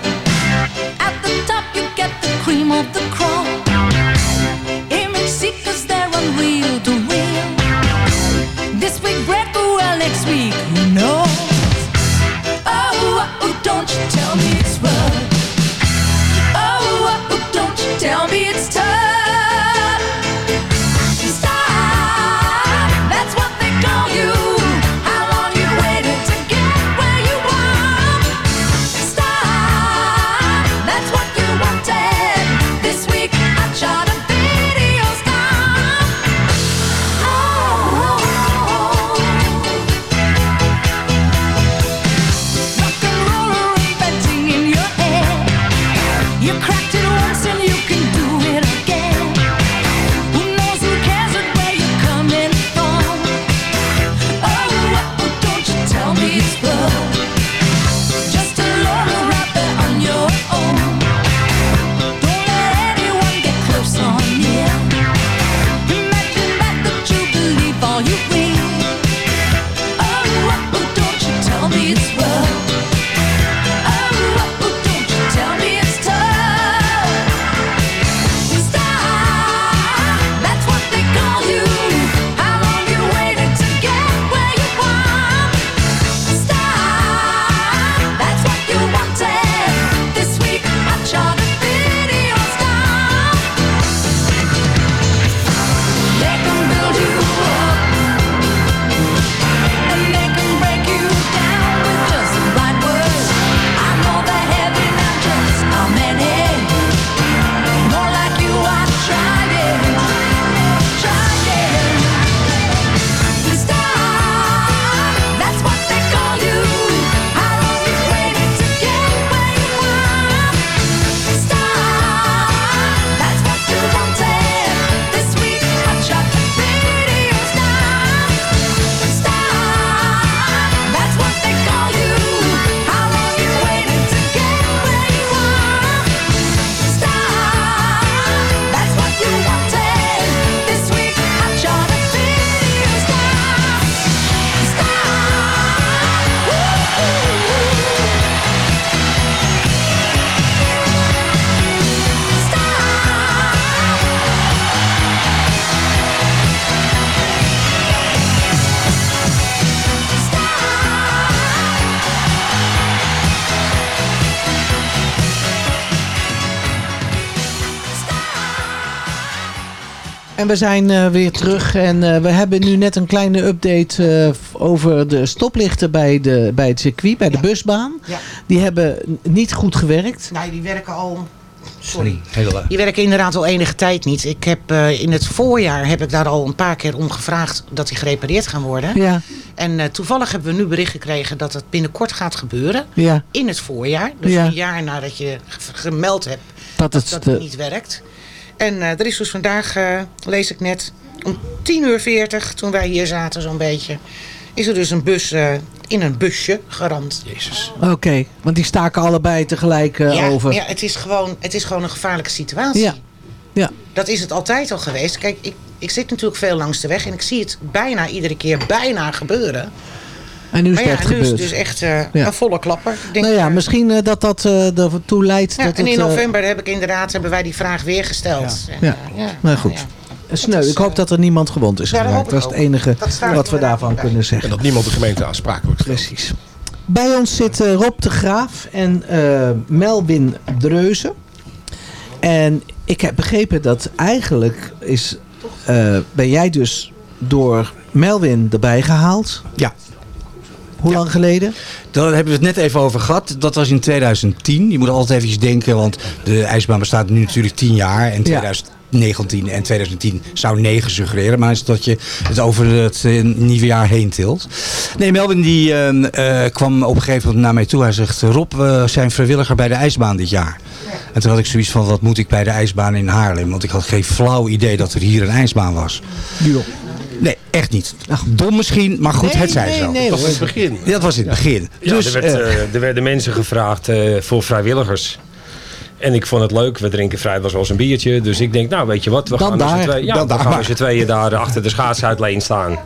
[SPEAKER 8] En we zijn eh, weer terug en eh, we hebben nu net een kleine update eh, over de stoplichten bij, de, bij het circuit, bij de busbaan.
[SPEAKER 10] Ja.
[SPEAKER 8] Die hebben niet goed gewerkt.
[SPEAKER 10] Nee, die werken al... Sorry. Die werken inderdaad al enige tijd niet. Ik heb, eh, in het voorjaar heb ik daar al een paar keer om gevraagd dat die gerepareerd gaan worden.
[SPEAKER 8] Ja.
[SPEAKER 10] En eh, toevallig hebben we nu bericht gekregen dat het binnenkort gaat gebeuren.
[SPEAKER 8] Ja.
[SPEAKER 10] In het voorjaar. Dus
[SPEAKER 8] Ja.
[SPEAKER 10] een jaar nadat je ge- gemeld hebt
[SPEAKER 8] Dat
[SPEAKER 10] dat
[SPEAKER 8] het
[SPEAKER 10] dat
[SPEAKER 8] de-
[SPEAKER 10] niet werkt. En eh, er is dus vandaag, eh, lees ik net, om 10 uur 40, toen wij hier zaten zo'n beetje... is er dus een bus eh, in een busje geramd.
[SPEAKER 9] Jezus.
[SPEAKER 8] Oké, want die staken allebei tegelijk eh,
[SPEAKER 10] ja,
[SPEAKER 8] over.
[SPEAKER 10] ja het, is gewoon, het is gewoon een gevaarlijke situatie.
[SPEAKER 8] Ja. ja.
[SPEAKER 10] Dat is het altijd al geweest. Kijk, ik, ik zit natuurlijk veel langs de weg en ik zie het bijna iedere keer bijna gebeuren.
[SPEAKER 8] En nu is
[SPEAKER 10] maar
[SPEAKER 8] het
[SPEAKER 10] ja,
[SPEAKER 8] echt
[SPEAKER 10] nu is
[SPEAKER 8] gebeurd.
[SPEAKER 10] het dus echt eh,
[SPEAKER 8] Ja.
[SPEAKER 10] een volle klapper. Ik denk,
[SPEAKER 8] nou ja, misschien eh, dat dat eh, ertoe leidt
[SPEAKER 10] ja,
[SPEAKER 8] dat
[SPEAKER 10] en
[SPEAKER 8] het...
[SPEAKER 10] in november heb ik inderdaad, hebben wij die vraag weer gesteld.
[SPEAKER 8] Ja.
[SPEAKER 10] ja.
[SPEAKER 8] Nou goed. Sneu, ik hoop dat er niemand gewond is geraakt. Dat is het enige wat we daarvan kunnen zeggen.
[SPEAKER 9] En dat niemand de gemeente aansprakelijk stelt.
[SPEAKER 8] Precies. Bij ons zit eh, Rob de Graaf en eh, Melvin Dreuzen. En ik heb begrepen dat eigenlijk is, eh, ben jij dus door Melvin erbij gehaald.
[SPEAKER 13] Ja.
[SPEAKER 8] Hoe lang geleden?
[SPEAKER 13] Daar hebben we het net even over gehad. Dat was in 2010. Je moet altijd even denken, want de ijsbaan bestaat nu natuurlijk 10 jaar. En 2019 en 2010 zou 9 suggereren. Maar is dat je het over het eh, nieuwe jaar heen tilt. Nee, Melvin die ehm, eh, kwam op een gegeven moment naar mij toe. Hij zegt, Rob, we zijn vrijwilliger bij de ijsbaan dit jaar. En toen had ik zoiets van, wat moet ik bij de ijsbaan in Haarlem? Want ik had geen flauw idee dat er hier een ijsbaan was. Nee, echt niet. Dom misschien, maar goed,
[SPEAKER 8] Nee,
[SPEAKER 13] het zij
[SPEAKER 8] nee,
[SPEAKER 13] zo.
[SPEAKER 8] nee,
[SPEAKER 9] Dat was het begin.
[SPEAKER 13] Ja, dat was in het begin.
[SPEAKER 14] Ja,
[SPEAKER 13] dus,
[SPEAKER 14] er, werd,
[SPEAKER 13] eh,
[SPEAKER 14] eh, er werden mensen gevraagd eh, voor vrijwilligers. En ik vond het leuk. We drinken vrijdag wel eens een biertje. Dus ik denk, nou weet je wat, we
[SPEAKER 8] Dan
[SPEAKER 14] gaan met z'n
[SPEAKER 8] daar.
[SPEAKER 14] tweeën, ja,
[SPEAKER 13] daar
[SPEAKER 14] gaan tweeën daar achter de schaatsuitleen staan.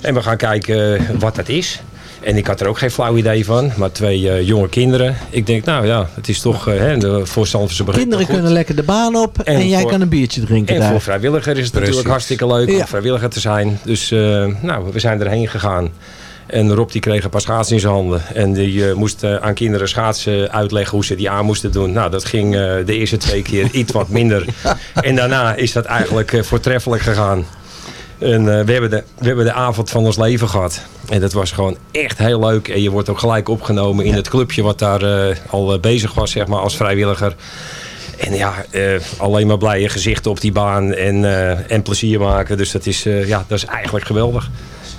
[SPEAKER 14] En we gaan kijken wat dat is. En ik had er ook geen flauw idee van. Maar twee eh, jonge kinderen. Ik denk, nou ja, het is toch eh, hè, de voor Zandvoortse begrip
[SPEAKER 8] Kinderen
[SPEAKER 14] goed.
[SPEAKER 8] kunnen lekker de baan op en,
[SPEAKER 14] En
[SPEAKER 8] jij
[SPEAKER 14] voor-
[SPEAKER 8] kan een biertje drinken
[SPEAKER 14] En
[SPEAKER 8] daar.
[SPEAKER 14] voor vrijwilliger is het
[SPEAKER 13] Precies.
[SPEAKER 14] natuurlijk hartstikke leuk
[SPEAKER 8] Ja.
[SPEAKER 14] om vrijwilliger te zijn. Dus eh, nou, we zijn erheen gegaan. En Rob die kreeg een paar schaatsen in zijn handen. En die eh, moest aan kinderen schaatsen uitleggen hoe ze die aan moesten doen. Nou, dat ging eh, de eerste twee keer iets wat minder. En daarna is dat eigenlijk eh, voortreffelijk gegaan. En eh, we, hebben de, we hebben de avond van ons leven gehad. En dat was gewoon echt heel leuk. En je wordt ook gelijk opgenomen in het clubje wat daar eh, al eh, bezig was, zeg maar, als vrijwilliger. En ja, alleen maar blije gezichten op die baan en, en plezier maken. Dus dat is, ja, dat is eigenlijk geweldig.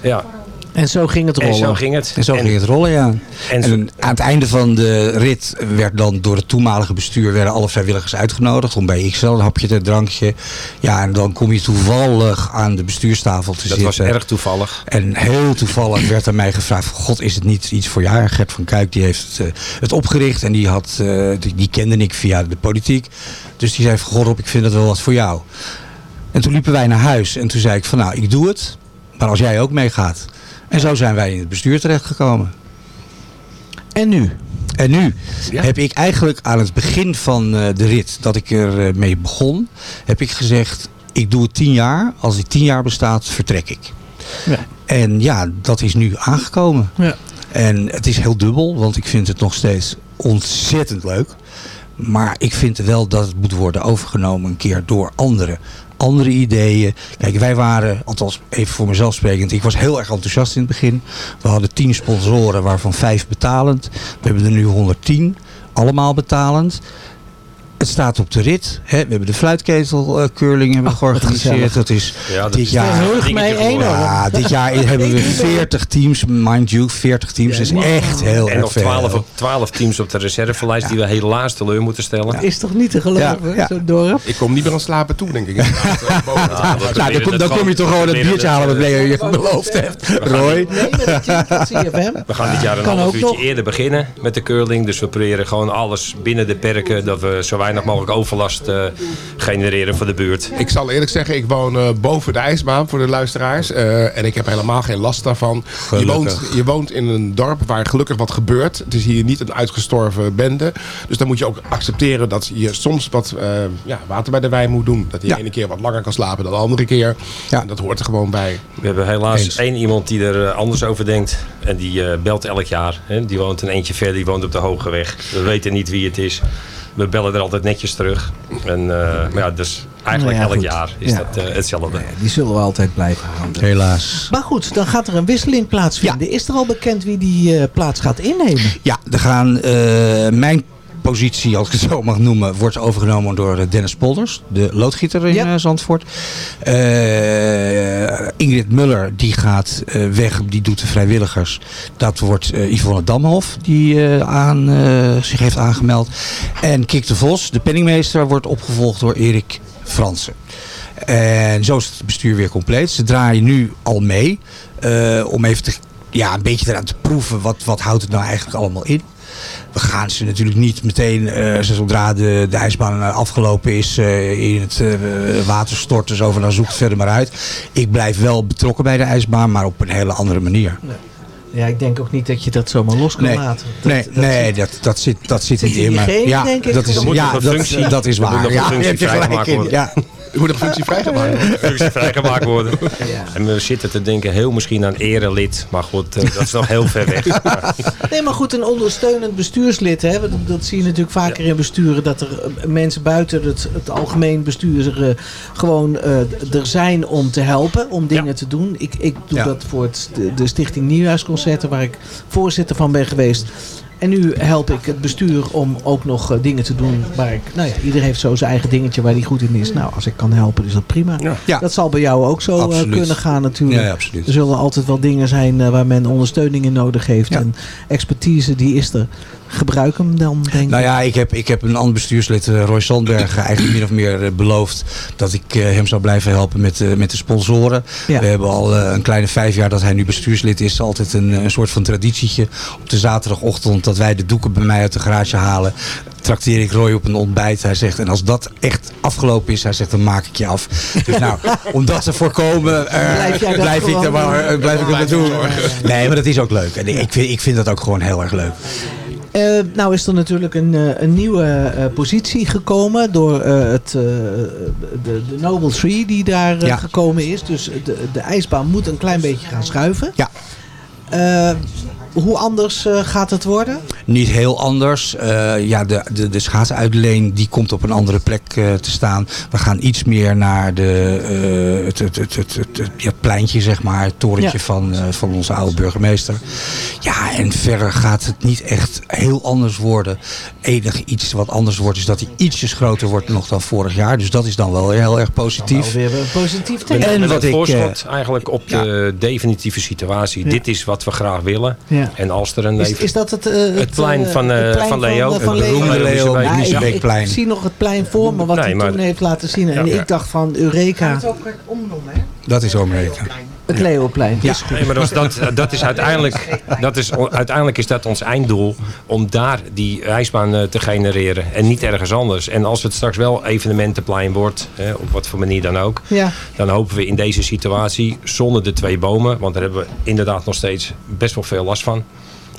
[SPEAKER 14] Ja.
[SPEAKER 8] En zo ging het
[SPEAKER 14] En
[SPEAKER 8] rollen.
[SPEAKER 14] zo ging het.
[SPEAKER 13] En zo
[SPEAKER 14] En-
[SPEAKER 13] ging het rollen, ja.
[SPEAKER 14] en
[SPEAKER 13] En, aan het einde van de rit werd dan door het toenmalige bestuur werden alle vrijwilligers uitgenodigd om bij XL een hapje te drankje. Ja, en dan kom je toevallig aan de bestuurstafel te
[SPEAKER 14] Dat
[SPEAKER 13] zitten.
[SPEAKER 14] was erg toevallig.
[SPEAKER 13] En heel toevallig werd aan mij gevraagd: van, God, is het niet iets voor jou? Gert van Kuik die heeft het, eh, het opgericht en die, had, eh, die, die kende ik via de politiek. Dus die zei: van, God, Rob, ik vind het wel wat voor jou. En toen liepen wij naar huis en toen zei ik: van nou, ik doe het, maar als jij ook meegaat. En zo zijn wij in het bestuur terechtgekomen.
[SPEAKER 8] En nu?
[SPEAKER 13] En nu heb ik eigenlijk aan het begin van eh, de rit, dat ik er eh, mee begon, heb ik gezegd, ik doe het tien jaar. Als die tien jaar bestaat, vertrek ik.
[SPEAKER 8] Ja.
[SPEAKER 13] En ja, dat is nu aangekomen.
[SPEAKER 8] Ja.
[SPEAKER 13] En het is heel dubbel, want ik vind het nog steeds ontzettend leuk. Maar ik vind wel dat het moet worden overgenomen een keer door anderen. Andere ideeën. Kijk, wij waren, althans even voor mezelf sprekend, ik was heel erg enthousiast in het begin. We hadden 10 sponsoren, waarvan 5 betalend. We hebben er nu 110, allemaal betalend. Het staat op de rit. Hè. We hebben de fluitketel eh, curling hebben we georganiseerd. Dat is
[SPEAKER 14] Ja, dat
[SPEAKER 13] dit
[SPEAKER 14] is
[SPEAKER 13] jaar.
[SPEAKER 8] Één
[SPEAKER 14] geworden.
[SPEAKER 13] Ja, dit jaar hebben we 40 teams, mind you, 40 teams. Is echt heel
[SPEAKER 14] En
[SPEAKER 13] erg
[SPEAKER 14] nog
[SPEAKER 13] veel.
[SPEAKER 14] 12, op- 12 teams op de reservelijst die we helaas teleur moeten stellen.
[SPEAKER 8] Is toch niet te geloven,
[SPEAKER 13] Ja, ja.
[SPEAKER 8] zo'n dorp?
[SPEAKER 9] Ik kom niet meer aan slapen toe, denk ik.
[SPEAKER 13] Nou, dan kom, dan kom je toch gewoon een biertje halen wat Leo je beloofd hebt. Roy.
[SPEAKER 8] Nee, met het team van CFM.
[SPEAKER 14] We gaan dit jaar een half uurtje eerder beginnen met de curling. Dus we proberen gewoon alles binnen de perken. Dat we zo weinig mogelijk overlast eh, genereren voor de buurt.
[SPEAKER 9] Ik zal eerlijk zeggen, ik woon eh, boven de ijsbaan voor de luisteraars. Eh, en ik heb helemaal geen last daarvan. Je woont, je woont in een dorp waar gelukkig wat gebeurt. Het is hier niet een uitgestorven bende. Dus dan moet je ook accepteren dat je soms wat eh, ja, water bij de wijn moet doen. Dat je
[SPEAKER 13] Ja.
[SPEAKER 9] de ene keer wat langer kan slapen dan de andere keer.
[SPEAKER 13] Ja.
[SPEAKER 9] En dat hoort er gewoon bij.
[SPEAKER 14] We hebben helaas
[SPEAKER 13] Eens.
[SPEAKER 14] één iemand die er anders over denkt. En die eh, belt elk jaar. Hè. Die woont een eentje verder, die woont op de Hoge Weg. We weten niet wie het is. We bellen er altijd netjes terug. En, eh, maar ja, dus eigenlijk
[SPEAKER 8] Nou ja,
[SPEAKER 14] elk
[SPEAKER 8] goed.
[SPEAKER 14] jaar is
[SPEAKER 8] Ja.
[SPEAKER 14] dat eh, hetzelfde.
[SPEAKER 8] Die zullen we altijd blijven houden.
[SPEAKER 13] Helaas.
[SPEAKER 8] Maar goed, dan gaat er een wisseling plaatsvinden. Is er al bekend wie die eh, plaats gaat innemen?
[SPEAKER 13] Ja, er gaan, eh, mijn positie, als ik het zo mag noemen, wordt overgenomen door eh, Dennis Polders, de loodgieter in eh, Zandvoort. Eh, Ingrid Muller, die gaat weg, die doet de vrijwilligers. Dat wordt Yvonne Damhof, die aan, zich heeft aangemeld. En Kik de Vos, de penningmeester, wordt opgevolgd door Erik Fransen. En zo is het bestuur weer compleet. Ze draaien nu al mee. om even te, ja, een beetje eraan te proeven. Wat, wat houdt het nou eigenlijk allemaal in? We gaan ze natuurlijk niet meteen, eh, zodra de, de ijsbaan eh, afgelopen is, eh, in het eh, water storten. Zo van, dan zoek het verder maar uit. Ik blijf wel betrokken bij de ijsbaan, maar op een hele andere manier.
[SPEAKER 8] Ja, ik denk ook niet dat je dat zomaar los kan
[SPEAKER 13] Nee,
[SPEAKER 8] laten. Dat-
[SPEAKER 13] nee,
[SPEAKER 8] dat
[SPEAKER 13] nee dat, dat zit, dat zit, niet
[SPEAKER 8] in je
[SPEAKER 13] Maar, ja,
[SPEAKER 8] denk ik.
[SPEAKER 13] dat is, ja, dat,
[SPEAKER 8] functie-
[SPEAKER 13] dat is waar. Ja, je hebt er gelijk in. Ja.
[SPEAKER 9] Er moet een functie vrijgemaakt worden.
[SPEAKER 14] functie vrijgemaakt worden. En we zitten te denken heel misschien aan erelid. Maar goed, eh, dat is nog heel ver weg.
[SPEAKER 8] Nee, maar goed, een ondersteunend bestuurslid. Hè, dat, dat zie je natuurlijk vaker in besturen. Dat er eh, mensen buiten het, het algemeen bestuur eh, gewoon eh, er zijn om te helpen. Om dingen te doen. Ik, ik doe
[SPEAKER 13] Ja.
[SPEAKER 8] dat voor het, de, de Stichting Nieuwjaarsconcerten. Waar ik voorzitter van ben geweest. En nu help ik het bestuur om ook nog eh, dingen te doen waar ik... Nou ja, ieder heeft zo zijn eigen dingetje waar hij goed in is. Nou, als ik kan helpen is dat prima.
[SPEAKER 13] Ja.
[SPEAKER 8] Dat zal bij jou ook zo eh,
[SPEAKER 13] Absoluut.
[SPEAKER 8] kunnen gaan natuurlijk.
[SPEAKER 13] Ja, ja, absoluut.
[SPEAKER 8] Er zullen altijd wel dingen zijn eh, waar men ondersteuning in nodig heeft. En expertise die is er. Gebruik hem dan, denk ik.
[SPEAKER 13] Nou ja, ik heb, ik heb een ander bestuurslid, eh, Roy Sandberg, eigenlijk min of meer eh, beloofd dat ik eh, hem zou blijven helpen met, met de sponsoren.
[SPEAKER 8] Ja.
[SPEAKER 13] We hebben al een kleine vijf jaar dat hij nu bestuurslid is. Altijd een, een soort van traditietje. Op de zaterdagochtend dat wij de doeken bij mij uit de garage halen. Trakteer ik Roy op een ontbijt. Hij zegt, en als dat echt afgelopen is, hij zegt, dan maak ik je af. Dus nou, om dat te voorkomen,
[SPEAKER 8] Blijf jij dat
[SPEAKER 13] blijf, ik, er maar,
[SPEAKER 8] doen?
[SPEAKER 13] blijf ik doen. Nee, maar dat is ook leuk. En ik vind, ik vind dat ook gewoon heel erg leuk.
[SPEAKER 8] Eh, nou is er natuurlijk een, eh, een nieuwe eh, positie gekomen door het, de, de Noble Tree die daar
[SPEAKER 13] Ja.
[SPEAKER 8] gekomen is. Dus de, de ijsbaan moet een klein beetje gaan schuiven.
[SPEAKER 13] Ja.
[SPEAKER 8] Hoe anders eh, gaat het worden?
[SPEAKER 13] Niet heel anders. Eh, ja, de, de, de schaatsuitleen die komt op een andere plek eh, te staan. We gaan iets meer naar de, eh, het, het, het, het, het, het- ja, het pleintje, zeg maar. Het torentje
[SPEAKER 8] Ja.
[SPEAKER 13] van, eh, van onze oude burgemeester. Ja, en verder gaat het niet echt heel anders worden. Enig iets wat anders wordt is dat hij ietsjes groter wordt nog dan vorig jaar. Dus dat is dan wel weer heel erg positief.
[SPEAKER 8] Weer een positief.
[SPEAKER 13] En wat ik,
[SPEAKER 14] voorschot eigenlijk op de definitieve situatie.
[SPEAKER 8] Ja.
[SPEAKER 14] Dit is wat we graag willen.
[SPEAKER 8] Ja.
[SPEAKER 14] En als er een
[SPEAKER 8] Is, is dat het, eh,
[SPEAKER 14] Het plein van,
[SPEAKER 8] het
[SPEAKER 14] eh,
[SPEAKER 8] plein
[SPEAKER 14] van Leo.
[SPEAKER 8] eh, van
[SPEAKER 14] Het beroemde
[SPEAKER 8] Leo.
[SPEAKER 14] Leo
[SPEAKER 8] Ja, ik-. Ik, zie nog het plein voor me wat
[SPEAKER 14] Nee,
[SPEAKER 8] hij
[SPEAKER 14] maar-
[SPEAKER 8] toen heeft laten zien. En
[SPEAKER 14] Ja.
[SPEAKER 8] ik dacht van Eureka,
[SPEAKER 13] Dat is Amerika.
[SPEAKER 8] Het Leoplein.
[SPEAKER 13] Ja.
[SPEAKER 8] Is goed.
[SPEAKER 14] Nee, maar dat, dat, dat is uiteindelijk, dat is, uiteindelijk is dat ons einddoel om daar die ijsbaan eh, te genereren en niet ergens anders. En als het straks wel evenementenplein wordt, hè, op wat voor manier dan ook,
[SPEAKER 8] Ja.
[SPEAKER 14] dan hopen we in deze situatie zonder de twee bomen, want daar hebben we inderdaad nog steeds best wel veel last van.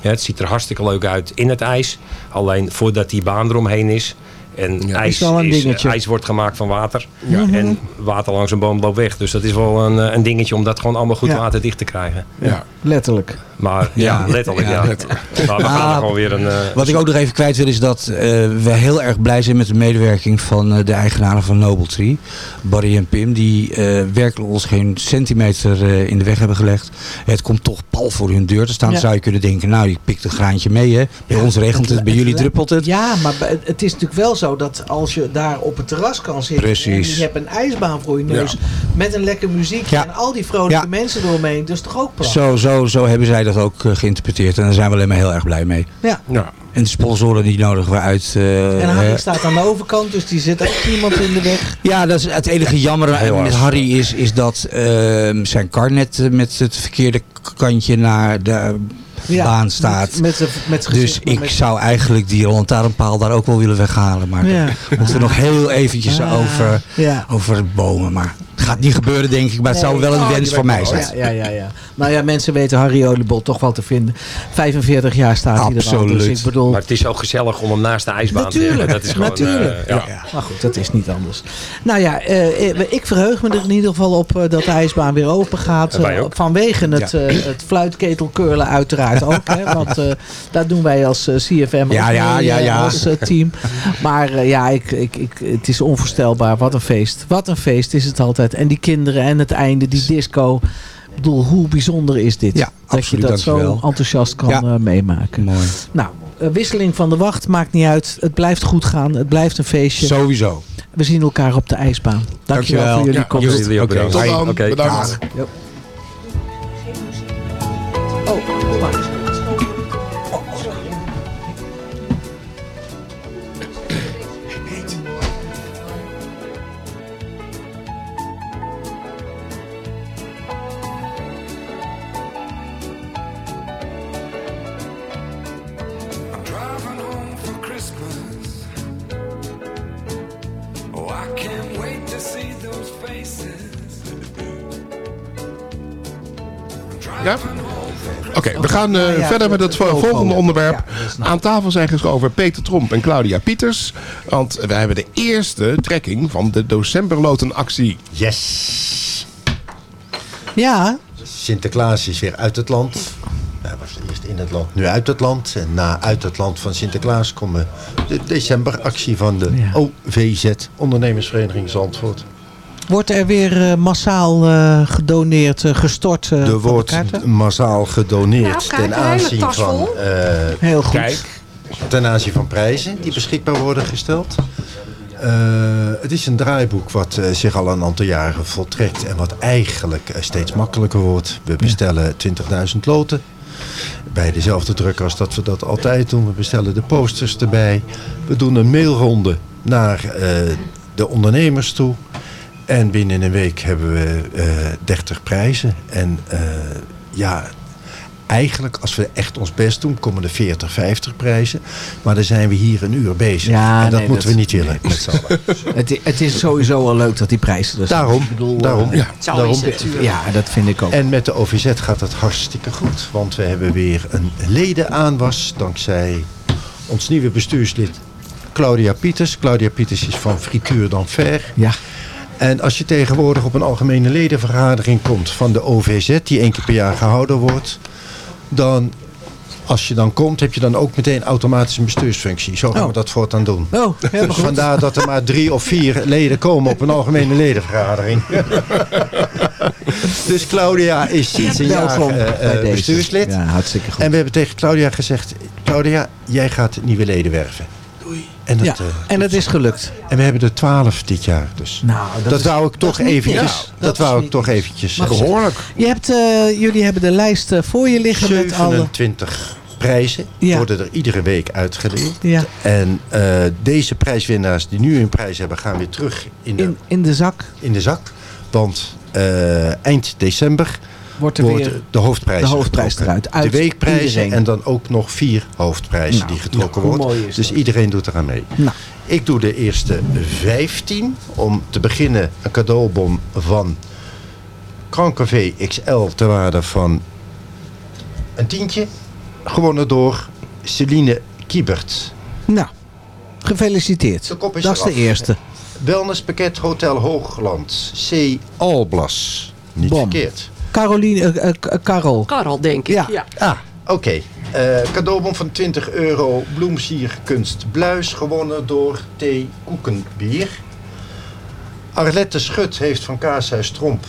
[SPEAKER 14] Ja, het ziet er hartstikke leuk uit in het ijs, alleen voordat die baan eromheen is. En ijs,
[SPEAKER 8] Is wel een
[SPEAKER 14] is,
[SPEAKER 8] dingetje.
[SPEAKER 14] ijs wordt gemaakt van water.
[SPEAKER 8] Ja. Mhm.
[SPEAKER 14] En water langs een boom loopt weg. Dus dat is wel een, eh, een dingetje om dat gewoon allemaal goed
[SPEAKER 8] Ja.
[SPEAKER 14] waterdicht te krijgen.
[SPEAKER 9] Ja.
[SPEAKER 8] Letterlijk.
[SPEAKER 14] Maar ja, letterlijk
[SPEAKER 13] Ja,
[SPEAKER 14] ja.
[SPEAKER 13] letterlijk.
[SPEAKER 14] Maar we gaan
[SPEAKER 13] Ah,
[SPEAKER 14] er gewoon weer een... eh,
[SPEAKER 13] Wat ik ook nog even kwijt wil is dat eh, we heel erg blij zijn met de medewerking van eh, de eigenaren van Noble Tree. Barry en Pim. Die eh, werkelijk ons geen centimeter eh, in de weg hebben gelegd. Het komt toch pal voor hun deur te staan.
[SPEAKER 8] Ja.
[SPEAKER 13] Dan zou je kunnen denken, nou je pikt een graantje mee hè. Bij ons regent het, bij jullie druppelt het.
[SPEAKER 8] Ja, maar het is natuurlijk wel zo dat als je daar op het terras kan zitten...
[SPEAKER 13] Precies.
[SPEAKER 8] en je hebt een ijsbaan voor je neus... met een lekker muziekje
[SPEAKER 13] Ja.
[SPEAKER 8] en al die vrolijke
[SPEAKER 13] Ja.
[SPEAKER 8] mensen eromheen... dus toch ook prachtig.
[SPEAKER 13] Zo, zo, zo hebben zij dat ook eh, geïnterpreteerd. En daar zijn we alleen maar heel erg blij mee.
[SPEAKER 8] Ja.
[SPEAKER 13] En de sponsoren die nodigen we uit. eh,
[SPEAKER 8] En Harry staat aan de overkant, dus die zit ook niemand in de weg.
[SPEAKER 13] Ja, dat is het enige jammer met. Harry is, is dat ehm, zijn kar net met het verkeerde kantje naar de
[SPEAKER 8] Ja,
[SPEAKER 13] baan staat.
[SPEAKER 8] Met, met, z'n- met z'n
[SPEAKER 13] dus ik
[SPEAKER 8] met-
[SPEAKER 13] zou eigenlijk die lantaarnpaal daar ook wel willen weghalen. Maar
[SPEAKER 8] Ja.
[SPEAKER 13] moeten we nog heel eventjes
[SPEAKER 8] Ah,
[SPEAKER 13] over, over bomen. Maar het gaat niet gebeuren denk ik. Maar het zou wel een
[SPEAKER 8] Oh,
[SPEAKER 13] wens van
[SPEAKER 8] weet
[SPEAKER 13] mij zijn.
[SPEAKER 8] Ja, ja, ja, ja. Nou ja, mensen weten Harry Oliebol toch wel te vinden. 45 jaar staat hij er al. Dus
[SPEAKER 13] Absoluut.
[SPEAKER 8] ik bedoel,
[SPEAKER 14] maar het is ook gezellig om hem naast de ijsbaan te hebben.
[SPEAKER 8] Natuurlijk,
[SPEAKER 14] Dat is gewoon,
[SPEAKER 8] natuurlijk.
[SPEAKER 14] eh, ja.
[SPEAKER 8] Ja. Maar goed, dat is niet anders. Nou ja, eh, ik verheug me er in ieder geval op eh, dat de ijsbaan weer open gaat.
[SPEAKER 14] En wij
[SPEAKER 8] Eh,
[SPEAKER 14] ook.
[SPEAKER 8] vanwege het,
[SPEAKER 13] Ja.
[SPEAKER 8] eh, het uiteraard ook. Hè, want eh, dat doen wij als CFM
[SPEAKER 13] Ja,
[SPEAKER 8] ook
[SPEAKER 13] ja,
[SPEAKER 8] mee,
[SPEAKER 13] ja, ja.
[SPEAKER 8] als team. Maar eh, ja, ik, ik, ik, het is onvoorstelbaar. Wat een feest. Wat een feest is het altijd. En die kinderen en het einde, die disco. Ik bedoel, hoe bijzonder is dit?
[SPEAKER 13] Ja,
[SPEAKER 8] dat
[SPEAKER 13] absoluut,
[SPEAKER 8] je dat zo enthousiast kan
[SPEAKER 13] Ja.
[SPEAKER 8] eh, meemaken.
[SPEAKER 13] Mooi.
[SPEAKER 8] Nou, eh, wisseling van de wacht maakt niet uit. Het blijft goed gaan. Het blijft een feestje.
[SPEAKER 13] Sowieso.
[SPEAKER 8] We zien elkaar op de ijsbaan. Dankjewel,
[SPEAKER 13] Dankjewel.
[SPEAKER 8] voor jullie
[SPEAKER 13] Ja,
[SPEAKER 8] komst.
[SPEAKER 13] jullie ook bedankt.
[SPEAKER 9] Tot dan.
[SPEAKER 13] Oké.
[SPEAKER 9] Bedankt.
[SPEAKER 8] Jo. Oh,
[SPEAKER 9] gaan eh,
[SPEAKER 8] ja,
[SPEAKER 9] verder met het volgende onderwerp.
[SPEAKER 8] Ja,
[SPEAKER 9] Aan tafel zijn geschoven Peter Tromp en Claudia Pieters. Want wij hebben de eerste trekking van de Decemberlotenactie.
[SPEAKER 15] Yes!
[SPEAKER 8] Ja,
[SPEAKER 15] Sinterklaas is weer uit het land. Hij was eerst in het land, nu uit het land. En na uit het land van Sinterklaas komen de decemberactie van de. OVZ, Ondernemersvereniging Zandvoort.
[SPEAKER 8] Wordt er weer massaal eh, gedoneerd, gestort eh,
[SPEAKER 15] Er
[SPEAKER 8] van de
[SPEAKER 15] wordt
[SPEAKER 8] kaarten?
[SPEAKER 15] massaal gedoneerd
[SPEAKER 8] Nou, kijk,
[SPEAKER 15] ten aanzien van... eh,
[SPEAKER 8] Heel goed.
[SPEAKER 15] Kijk, ten aanzien van prijzen die beschikbaar worden gesteld. Eh, het is een draaiboek wat eh, zich al een aantal jaren voltrekt en wat eigenlijk steeds makkelijker wordt. We bestellen 20.000 loten bij dezelfde drukker als dat we dat altijd doen. We bestellen de posters erbij. We doen een mailronde naar eh, de ondernemers toe. En binnen een week hebben we eh 30 prijzen. En eh, ja, eigenlijk als we echt ons best doen, komen er 40, 50 prijzen. Maar dan zijn we hier een uur bezig.
[SPEAKER 8] Ja,
[SPEAKER 15] en dat
[SPEAKER 8] nee,
[SPEAKER 15] moeten
[SPEAKER 8] dat-
[SPEAKER 15] we niet willen allen.
[SPEAKER 8] Het, het is sowieso wel leuk dat die prijzen er zijn.
[SPEAKER 15] Daarom,
[SPEAKER 8] Ik bedoel,
[SPEAKER 15] daarom.
[SPEAKER 8] eh,
[SPEAKER 15] Ja, daarom.
[SPEAKER 8] Ja, dat vind ik ook.
[SPEAKER 15] En met de OVZ gaat het hartstikke goed. Want we hebben weer een ledenaanwas dankzij ons nieuwe bestuurslid Claudia Pieters. Claudia Pieters is van Frituur dan Ver.
[SPEAKER 8] Ja.
[SPEAKER 15] En als je tegenwoordig op een algemene ledenvergadering komt van de OVZ, die één keer per jaar gehouden wordt, dan, als je dan komt, heb je dan ook meteen automatisch een bestuursfunctie. Zo gaan we dat voortaan doen.
[SPEAKER 8] Oh, helemaal
[SPEAKER 15] dus vandaar dat er maar drie of vier leden komen op een algemene ledenvergadering. dus Claudia is sinds een jaar
[SPEAKER 8] Welkom
[SPEAKER 15] eh, eh,
[SPEAKER 8] bij deze.
[SPEAKER 15] bestuurslid.
[SPEAKER 8] Ja, hartstikke goed.
[SPEAKER 15] En we hebben tegen Claudia gezegd, Claudia, jij gaat nieuwe leden werven. En dat,
[SPEAKER 8] ja,
[SPEAKER 15] eh,
[SPEAKER 8] en het is gelukt.
[SPEAKER 15] en we hebben er twaalf dit jaar dus.
[SPEAKER 8] Nou, dat
[SPEAKER 15] dat
[SPEAKER 8] is-
[SPEAKER 15] wou ik
[SPEAKER 8] dat
[SPEAKER 15] toch eventjes. dat
[SPEAKER 8] Dat
[SPEAKER 15] wou ik toch eventjes. Eh,
[SPEAKER 8] ik- Je hebt, eh, jullie hebben de lijst eh, voor je liggen met alle...
[SPEAKER 15] 27 prijzen
[SPEAKER 8] Ja.
[SPEAKER 15] worden er iedere week uitgedeeld.
[SPEAKER 8] Ja.
[SPEAKER 15] En deze prijswinnaars die nu een prijs hebben, gaan weer terug in de,
[SPEAKER 8] In, in de zak.
[SPEAKER 15] in de zak. Want eind december
[SPEAKER 8] Wordt er weer
[SPEAKER 15] de hoofdprijs,
[SPEAKER 8] de hoofdprijs eruit. Uit
[SPEAKER 15] de weekprijzen
[SPEAKER 8] iedereen.
[SPEAKER 15] en dan ook nog vier hoofdprijzen
[SPEAKER 8] Nou,
[SPEAKER 15] die getrokken
[SPEAKER 8] hoe
[SPEAKER 15] worden. Dus iedereen doet eraan mee.
[SPEAKER 8] Nou.
[SPEAKER 15] Ik doe de eerste 15. Om te beginnen een cadeaubon van Krankcafé XL ter waarde van een tientje. Gewonnen door Celine Kiebert.
[SPEAKER 8] Nou, gefeliciteerd.
[SPEAKER 15] De kop is
[SPEAKER 8] dat is de eerste.
[SPEAKER 15] Wellnesspakket Hotel Hoogland. C. Alblas. Niet
[SPEAKER 8] Bom.
[SPEAKER 15] verkeerd.
[SPEAKER 8] Caroline, eh, eh, Karel.
[SPEAKER 16] Karel, denk ik.
[SPEAKER 8] Ja.
[SPEAKER 15] Ah, oké. Eh, cadeaubon van 20 euro. Bloemsier Kunst Bluis. Gewonnen door T. Koekenbier. Arlette Schut heeft van Kaashuis Tromp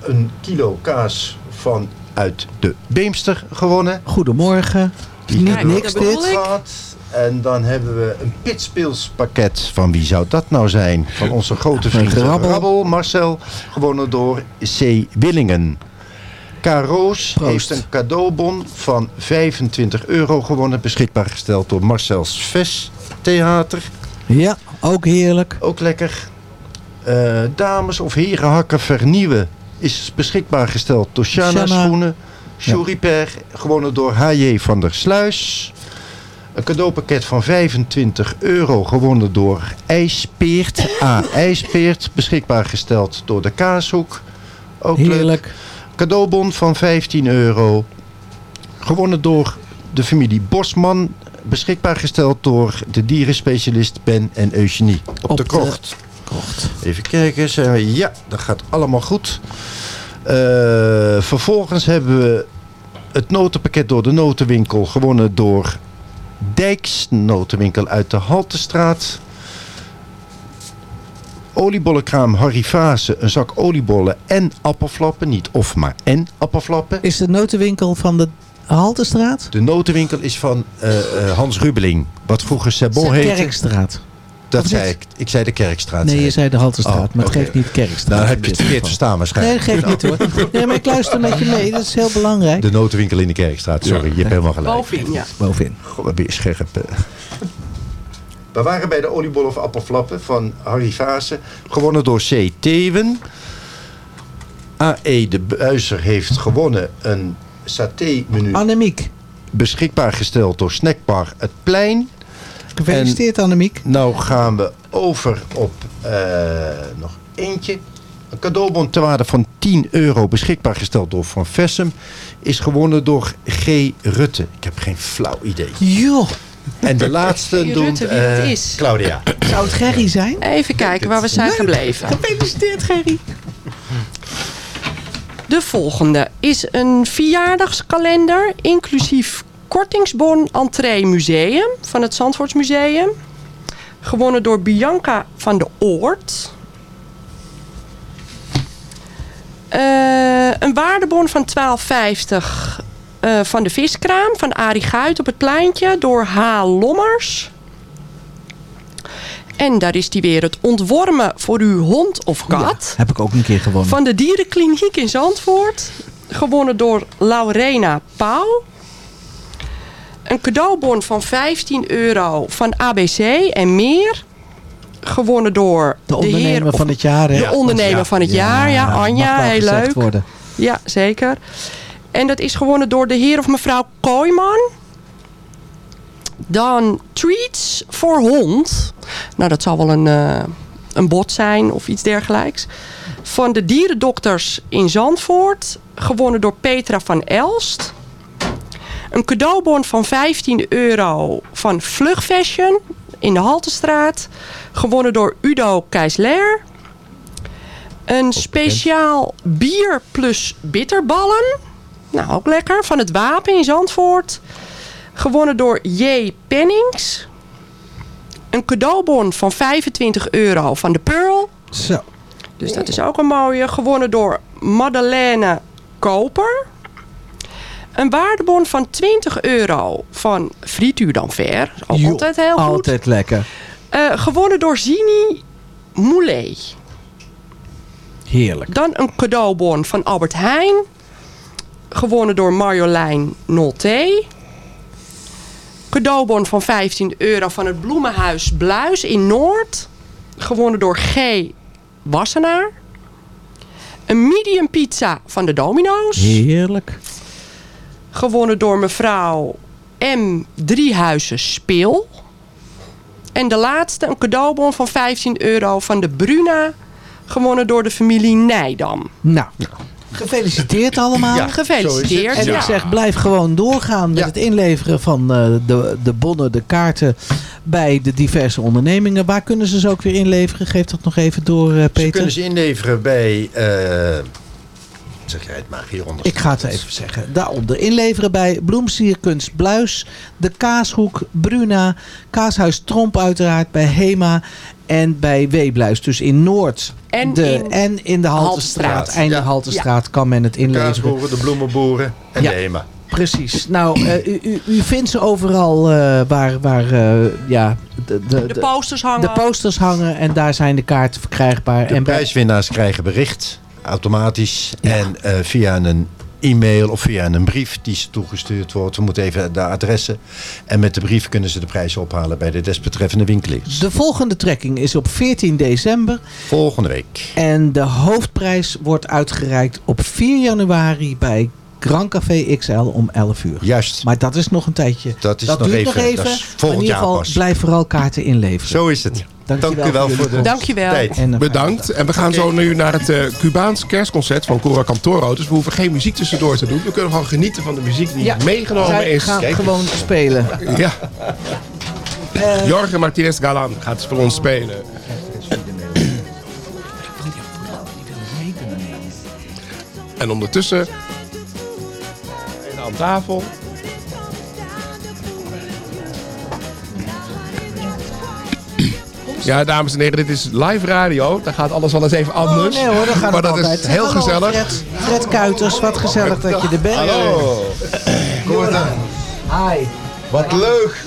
[SPEAKER 15] een kilo kaas van uit de Beemster gewonnen.
[SPEAKER 8] Goedemorgen.
[SPEAKER 15] We
[SPEAKER 8] niks dit.
[SPEAKER 15] gehad. En dan hebben we een pitspilspakket. Van wie zou dat nou zijn? Van onze grote
[SPEAKER 8] Van
[SPEAKER 15] vriend
[SPEAKER 8] Grabbel.
[SPEAKER 15] Rabbel, Marcel. Gewonnen door C. Willingen. Caroos heeft een cadeaubon van 25 euro gewonnen. Beschikbaar gesteld door Marcel's Ves Theater.
[SPEAKER 8] Ja, ook heerlijk.
[SPEAKER 15] Ook lekker. Eh, dames of heren hakken vernieuwen is beschikbaar gesteld door Shana. Schoenen. Chouriper, gewonnen door H.J. van der Sluis. Een cadeaupakket van 25 euro, gewonnen door IJspeert. A. IJspeert, beschikbaar gesteld door de Kaashoek. Ook leuk. Cadeaubon van 15 euro. Gewonnen door de familie Bosman. Beschikbaar gesteld door de dierenspecialist Ben en Eugenie op,
[SPEAKER 8] Op
[SPEAKER 15] de
[SPEAKER 8] de
[SPEAKER 15] krocht.
[SPEAKER 8] krocht.
[SPEAKER 15] Even kijken. zijn we- Ja, dat gaat allemaal goed. Eh, vervolgens hebben we het notenpakket door de notenwinkel gewonnen door Dijks Notenwinkel uit de Haltestraat. Oliebollenkraam Harry Vase, een zak oliebollen en appelflappen. Niet of, maar en appelflappen.
[SPEAKER 8] Is de notenwinkel van de Haltestraat?
[SPEAKER 15] De notenwinkel is van eh, eh, Hans Rubeling. Wat vroeger Sebon
[SPEAKER 8] De
[SPEAKER 15] heette.
[SPEAKER 8] Kerkstraat.
[SPEAKER 15] Dat zei ik. Ik zei de Kerkstraat.
[SPEAKER 8] Nee,
[SPEAKER 15] zei
[SPEAKER 8] je zei de Haltestraat,
[SPEAKER 15] Oh,
[SPEAKER 8] maar het geeft niet Kerkstraat.
[SPEAKER 15] Nou heb je het verkeerd verstaan
[SPEAKER 8] Nee,
[SPEAKER 15] waarschijnlijk.
[SPEAKER 8] dat geeft niet hoor. Nee, maar ik luister met je mee. Dat is heel belangrijk.
[SPEAKER 15] De notenwinkel in de Kerkstraat. Sorry, je hebt helemaal gelijk.
[SPEAKER 16] Bovenin, ja.
[SPEAKER 8] Bovenin.
[SPEAKER 15] God, wat ben je scherp. We waren bij de oliebol of appelflappen van Harry Vaassen. Gewonnen door C. Thewen. A.E. de Buizer heeft gewonnen een saté-menu.
[SPEAKER 8] Annemiek.
[SPEAKER 15] Beschikbaar gesteld door Snackbar Het Plein.
[SPEAKER 8] Gefeliciteerd Annemiek.
[SPEAKER 15] Nou gaan we over op eh, nog eentje. Een cadeaubon ter waarde van 10 euro beschikbaar gesteld door Van Vessem. Is gewonnen door G. Rutte. Ik heb geen flauw idee.
[SPEAKER 8] Joh.
[SPEAKER 15] En de laatste
[SPEAKER 16] Rutte, wie het
[SPEAKER 15] eh,
[SPEAKER 16] is.
[SPEAKER 15] Claudia.
[SPEAKER 8] Zou het Gerry zijn?
[SPEAKER 16] Even kijken waar we zijn gebleven.
[SPEAKER 8] Gefeliciteerd Gerry.
[SPEAKER 16] De volgende is een verjaardagskalender, inclusief kortingsbon entree museum van het Zandvoortsmuseum. Gewonnen door Bianca van de Oort. Eh, een waardebon van 12,50 eh, van de viskraam van Arie Guit op het pleintje door H. Lommers. En daar is die weer het ontwormen voor uw hond of kat.
[SPEAKER 8] Heb ik ook een keer gewonnen.
[SPEAKER 16] Van de dierenkliniek in Zandvoort. Gewonnen door Laurena Pauw. Een cadeaubon van 15 euro van ABC en meer. Gewonnen door
[SPEAKER 8] de
[SPEAKER 16] heer
[SPEAKER 8] ondernemer
[SPEAKER 16] of-
[SPEAKER 8] van het jaar. Hè?
[SPEAKER 16] De ondernemer van het jaar, ja. Anja, heel leuk.
[SPEAKER 8] Worden.
[SPEAKER 16] Ja, zeker. En dat is gewonnen door de heer of mevrouw Kooiman. Dan treats voor hond. Nou, dat zal wel een, eh, een bot zijn of iets dergelijks. Van de dierendokters in Zandvoort. Gewonnen door Petra van Elst. Een cadeaubon van 15 euro van Vlug Fashion in de Haltestraat. Gewonnen door Udo Keisler. Een speciaal bier plus bitterballen. Nou, ook lekker. Van het Wapen in Zandvoort. Gewonnen door J. Pennings. Een cadeaubon van 25 euro van de Pearl.
[SPEAKER 8] Zo.
[SPEAKER 16] Dus dat is ook een mooie. Gewonnen door Madeleine Koper. Een waardebon van 20 euro van Frituur dan Ver. Ook altijd heel goed.
[SPEAKER 8] Altijd lekker.
[SPEAKER 16] Eh, gewonnen door Zini Moulet.
[SPEAKER 8] Heerlijk.
[SPEAKER 16] Dan een cadeaubon van Albert Heijn. Gewonnen door Marjolein Nolte. Cadeaubon van 15 euro van het Bloemenhuis Bluis in Noord. Gewonnen door G. Wassenaar. Een medium pizza van de Domino's.
[SPEAKER 8] Heerlijk.
[SPEAKER 16] Gewonnen door mevrouw M. Driehuizen Speel. En de laatste, een cadeaubon van 15 euro van de Bruna. Gewonnen door de familie Nijdam.
[SPEAKER 8] Nou, gefeliciteerd allemaal.
[SPEAKER 16] Ja, gefeliciteerd.
[SPEAKER 8] En ik zeg, blijf gewoon doorgaan met het inleveren van eh, de, de bonnen, de kaarten bij de diverse ondernemingen. Waar kunnen ze ze ook weer inleveren? Geef dat nog even door, eh,
[SPEAKER 15] Ze
[SPEAKER 8] Peter.
[SPEAKER 15] kunnen ze inleveren bij... eh, zeg jij het maar hieronder.
[SPEAKER 8] Ik ga het even zeggen. Daaronder inleveren bij Bloemsierkunst Bluis, de Kaashoek, Bruna, Kaashuis Tromp uiteraard, bij Hema en bij Weebluis. Dus in Noord
[SPEAKER 16] En
[SPEAKER 8] de,
[SPEAKER 16] in
[SPEAKER 8] en in de Haltestraat. Einde
[SPEAKER 15] Ja.
[SPEAKER 8] Haltestraat kan men het inleveren.
[SPEAKER 15] Kaasboeren, de bloemenboeren en
[SPEAKER 8] Ja.
[SPEAKER 15] de HEMA.
[SPEAKER 8] Precies. Nou, eh, u, u, u vindt ze overal eh, waar, waar eh, ja, de, de,
[SPEAKER 16] De posters hangen.
[SPEAKER 8] de posters hangen. En daar zijn de kaarten verkrijgbaar.
[SPEAKER 15] De
[SPEAKER 8] en bij-
[SPEAKER 15] prijswinnaars krijgen bericht, automatisch. En eh, via een e-mail of via een brief die ze toegestuurd wordt. We moeten even de adressen. En met de brief kunnen ze de prijs ophalen bij de desbetreffende winkeliers.
[SPEAKER 8] de volgende trekking is op 14 december.
[SPEAKER 15] Volgende week.
[SPEAKER 8] En de hoofdprijs wordt uitgereikt op 4 januari bij Grand Café XL om 11 uur.
[SPEAKER 15] Juist.
[SPEAKER 8] Maar dat is nog een tijdje.
[SPEAKER 15] Dat is nog
[SPEAKER 8] duurt
[SPEAKER 15] even-
[SPEAKER 8] nog
[SPEAKER 15] dat
[SPEAKER 8] even. maar
[SPEAKER 15] volgend
[SPEAKER 8] in ieder
[SPEAKER 15] jaar
[SPEAKER 8] geval
[SPEAKER 15] pas.
[SPEAKER 8] blijf vooral kaarten inleveren.
[SPEAKER 15] Zo is het.
[SPEAKER 8] Dankjewel
[SPEAKER 15] Dank u wel
[SPEAKER 8] voor
[SPEAKER 15] de.
[SPEAKER 16] Dankjewel.
[SPEAKER 15] tijd.
[SPEAKER 8] En, eh,
[SPEAKER 9] Bedankt. En we gaan zo nu naar het eh Cubaans kerstconcert van Cora Cantoro. Dus we hoeven geen muziek tussendoor te doen. We kunnen gewoon genieten van de muziek die
[SPEAKER 8] Ja,
[SPEAKER 9] meegenomen
[SPEAKER 8] zij
[SPEAKER 9] is.
[SPEAKER 8] gaan
[SPEAKER 9] Kijk.
[SPEAKER 8] gewoon spelen.
[SPEAKER 9] Ja. Jorge Martinez Galan gaat voor ons spelen. En ondertussen aan tafel. Ja, dames en heren, dit is live radio. Dan gaat alles wel eens even anders.
[SPEAKER 8] Oh, nee hoor, dan gaat
[SPEAKER 9] maar
[SPEAKER 8] het
[SPEAKER 9] dat
[SPEAKER 8] altijd.
[SPEAKER 9] is heel
[SPEAKER 8] Hallo,
[SPEAKER 9] gezellig.
[SPEAKER 8] Fred. Fred Kuiters, wat gezellig dat je er bent.
[SPEAKER 17] Hallo. Kom maar dan.
[SPEAKER 8] Hi.
[SPEAKER 17] Wat leuk.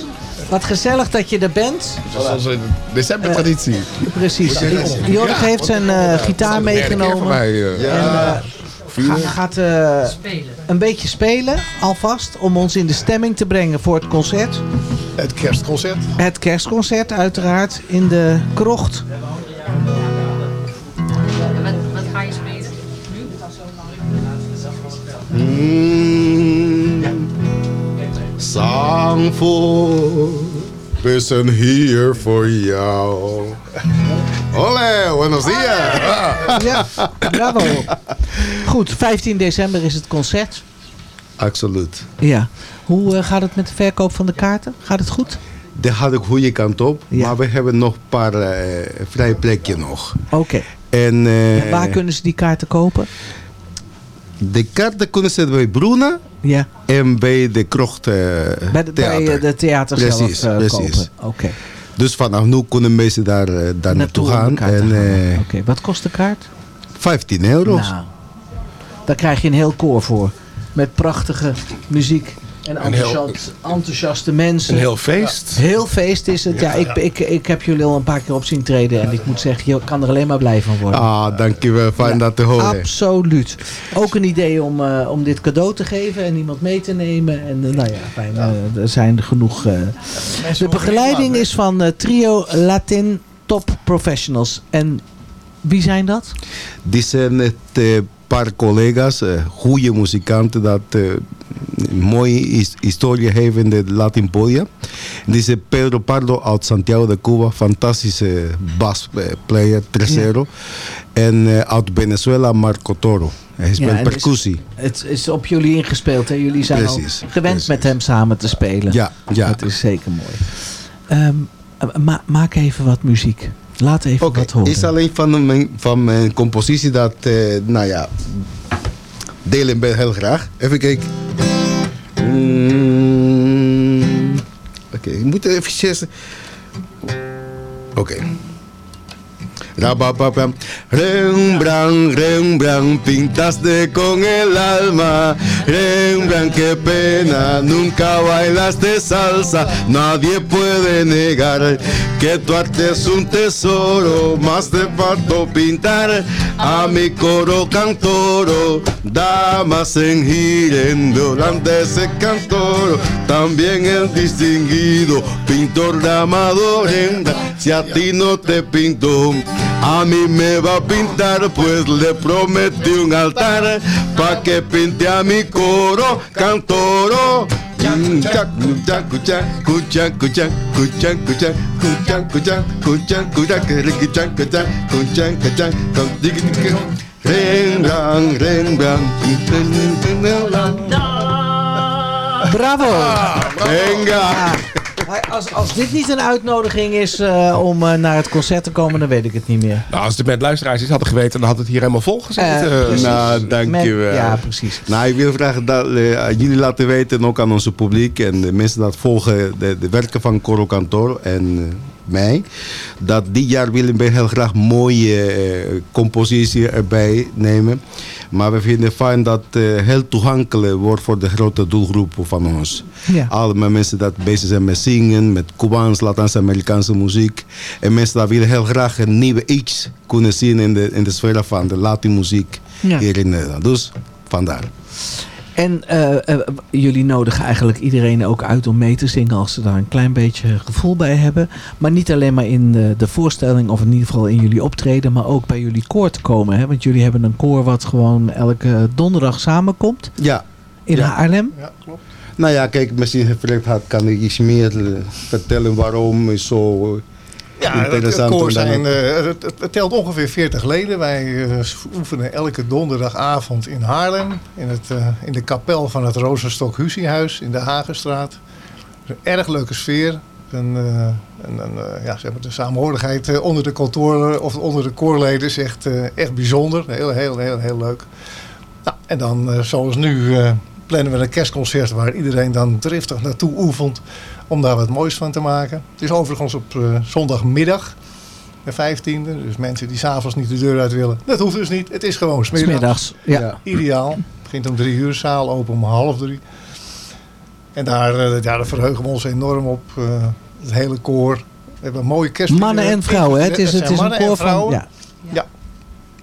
[SPEAKER 8] Wat gezellig dat je er bent.
[SPEAKER 17] Dat is onze decembertraditie.
[SPEAKER 8] Precies. Jorg heeft zijn eh, gitaar meegenomen.
[SPEAKER 17] voor mij, eh.
[SPEAKER 8] En
[SPEAKER 17] Ja.
[SPEAKER 8] eh, ga- gaat een beetje spelen, alvast, om ons in de stemming te brengen voor het concert.
[SPEAKER 17] Het kerstconcert.
[SPEAKER 8] Het kerstconcert, uiteraard, in de krocht.
[SPEAKER 18] Wat ga je spelen?
[SPEAKER 17] Mm. Zandvoort, we zijn hier voor jou. Olé, buenos dias.
[SPEAKER 8] Ja, bravo. Goed, 15 december is het concert.
[SPEAKER 17] Absoluut.
[SPEAKER 8] Ja. Hoe eh, gaat het met de verkoop van de kaarten? Gaat het goed?
[SPEAKER 17] Dat gaat de goede kant op, maar we hebben nog een paar eh, vrije plekjes nog.
[SPEAKER 8] Oké.
[SPEAKER 17] En, eh,
[SPEAKER 8] Waar kunnen ze die kaarten kopen?
[SPEAKER 17] De kaarten kunnen ze bij Bruna
[SPEAKER 8] Ja.
[SPEAKER 17] en bij de krocht eh,
[SPEAKER 8] Bij de,
[SPEAKER 17] theater.
[SPEAKER 8] de theater
[SPEAKER 17] Precies,
[SPEAKER 8] zelf
[SPEAKER 17] precies.
[SPEAKER 8] kopen. Oké.
[SPEAKER 17] Dus vanaf nu kunnen mensen daar, daar naartoe gaan. En,
[SPEAKER 8] Oké, wat kost de kaart?
[SPEAKER 17] 15 euro.
[SPEAKER 8] Nou, daar krijg je een heel koor voor. Met prachtige muziek en
[SPEAKER 9] heel-
[SPEAKER 8] enthousiaste mensen.
[SPEAKER 9] Een heel feest.
[SPEAKER 8] Heel feest is het. Ja, ik, ik, ik heb jullie al een paar keer op zien treden. En ik moet zeggen, je kan er alleen maar blij van worden.
[SPEAKER 17] Ah, dankjewel. Fijn dat te horen.
[SPEAKER 8] Absoluut. Ook een idee om, eh, om dit cadeau te geven en iemand mee te nemen. En eh, nou ja, fijn, eh, er zijn genoeg. eh. de begeleiding is van eh, Trio Latin Top Professionals. En wie zijn dat?
[SPEAKER 17] Die zijn het eh, paar collega's, eh, goede muzikanten dat eh, mooie his- historie heeft in de Latin podium. Die is Pedro Pardo uit Santiago de Cuba, fantastische basplayer, tercero. En eh, uit Venezuela Marco Toro. Hij speelt
[SPEAKER 8] en is-
[SPEAKER 17] percussie.
[SPEAKER 8] Het is op jullie ingespeeld. Hè? Jullie zijn
[SPEAKER 17] Precies,
[SPEAKER 8] al gewend met hem samen te spelen.
[SPEAKER 17] Ja, ja.
[SPEAKER 8] Dat is zeker mooi. Ehm, eh, ma- maak even wat muziek. Laat even wat horen.
[SPEAKER 17] is alleen van mijn, van mijn compositie dat, eh, nou ja, delen we heel graag. Even kijken. Mm, Oké, ik moet even Oké. Rembrandt, Rembrandt, pintaste con el alma. Rembrandt, qué pena, nunca bailaste salsa. Nadie puede negar que tu arte es un tesoro. Más te faltó pintar a mi coro cantoro. Damas en gira en volante ese cantoro. También el distinguido pintor Amador Rembrandt. Si a ti no te pinto, A mí me va a pintar, pues le prometí un altar pa' que pinte a mi coro cantoro.
[SPEAKER 8] Bravo.
[SPEAKER 17] Venga.
[SPEAKER 8] Als, als dit niet een uitnodiging is eh, om eh, naar het concert te komen, dan weet ik het niet meer.
[SPEAKER 9] Nou, als de band luisteraars iets hadden geweten, dan had het hier helemaal vol gezeten.
[SPEAKER 8] Eh, precies.
[SPEAKER 17] Nou, dankjewel.
[SPEAKER 8] Met- ja, precies.
[SPEAKER 17] Nou, ik wil graag dat aan jullie laten weten, en ook aan onze publiek en de mensen dat volgen, de, de werken van Coro Cantor en dat dit jaar willen we heel graag mooie eh, compositie erbij nemen. Maar we vinden het fijn dat het heel toegankelijk wordt voor de grote doelgroep van ons.
[SPEAKER 8] Ja.
[SPEAKER 17] Allemaal mensen dat bezig zijn met zingen, met Cubaans, Latijns-Amerikaanse muziek. En mensen dat willen heel graag een nieuwe iets kunnen zien in de, in de sfeer van de Latin muziek
[SPEAKER 8] Ja.
[SPEAKER 17] hier in Nederland. Dus vandaar.
[SPEAKER 8] En eh, eh, jullie nodigen eigenlijk iedereen ook uit om mee te zingen als ze daar een klein beetje gevoel bij hebben. Maar niet alleen maar in de, de voorstelling of in ieder geval in jullie optreden, maar ook bij jullie koor te komen. Hè? Want jullie hebben een koor wat gewoon elke donderdag samenkomt.
[SPEAKER 17] Ja.
[SPEAKER 8] In
[SPEAKER 17] Ja.
[SPEAKER 8] Haarlem.
[SPEAKER 17] Ja, klopt. Nou ja, kijk, misschien kan ik iets meer eh, vertellen waarom is zo
[SPEAKER 19] Ja, het, koor zijn, eh, het, telt ongeveer 40 leden. Wij eh, oefenen elke donderdagavond in Haarlem. In, het, eh, in de kapel van het Rozenstok Husiehuis in de Hagenstraat. Een erg leuke sfeer. Een, een, een, ja, zeg maar de samenhorigheid onder de kantoren of onder de koorleden is echt, echt bijzonder. Heel, heel, heel, heel leuk. Nou, en dan, zoals nu, plannen we een kerstconcert waar iedereen dan driftig naartoe oefent om daar wat moois van te maken. Het is overigens op eh, zondagmiddag. de 15e. Dus mensen die s'avonds niet de deur uit willen. Dat hoeft dus niet. Het is gewoon smiddags.
[SPEAKER 8] Smiddags, ja.
[SPEAKER 19] Ideaal. Het begint om drie uur, zaal open om half drie. En daar, eh, ja, daar verheugen we ons enorm op. eh, het hele koor. We hebben een mooie kerst.
[SPEAKER 8] Mannen en vrouwen, hè? Het is, het is een
[SPEAKER 19] mannen en
[SPEAKER 8] koor van...
[SPEAKER 19] vrouwen.
[SPEAKER 8] Ja.
[SPEAKER 19] Ja.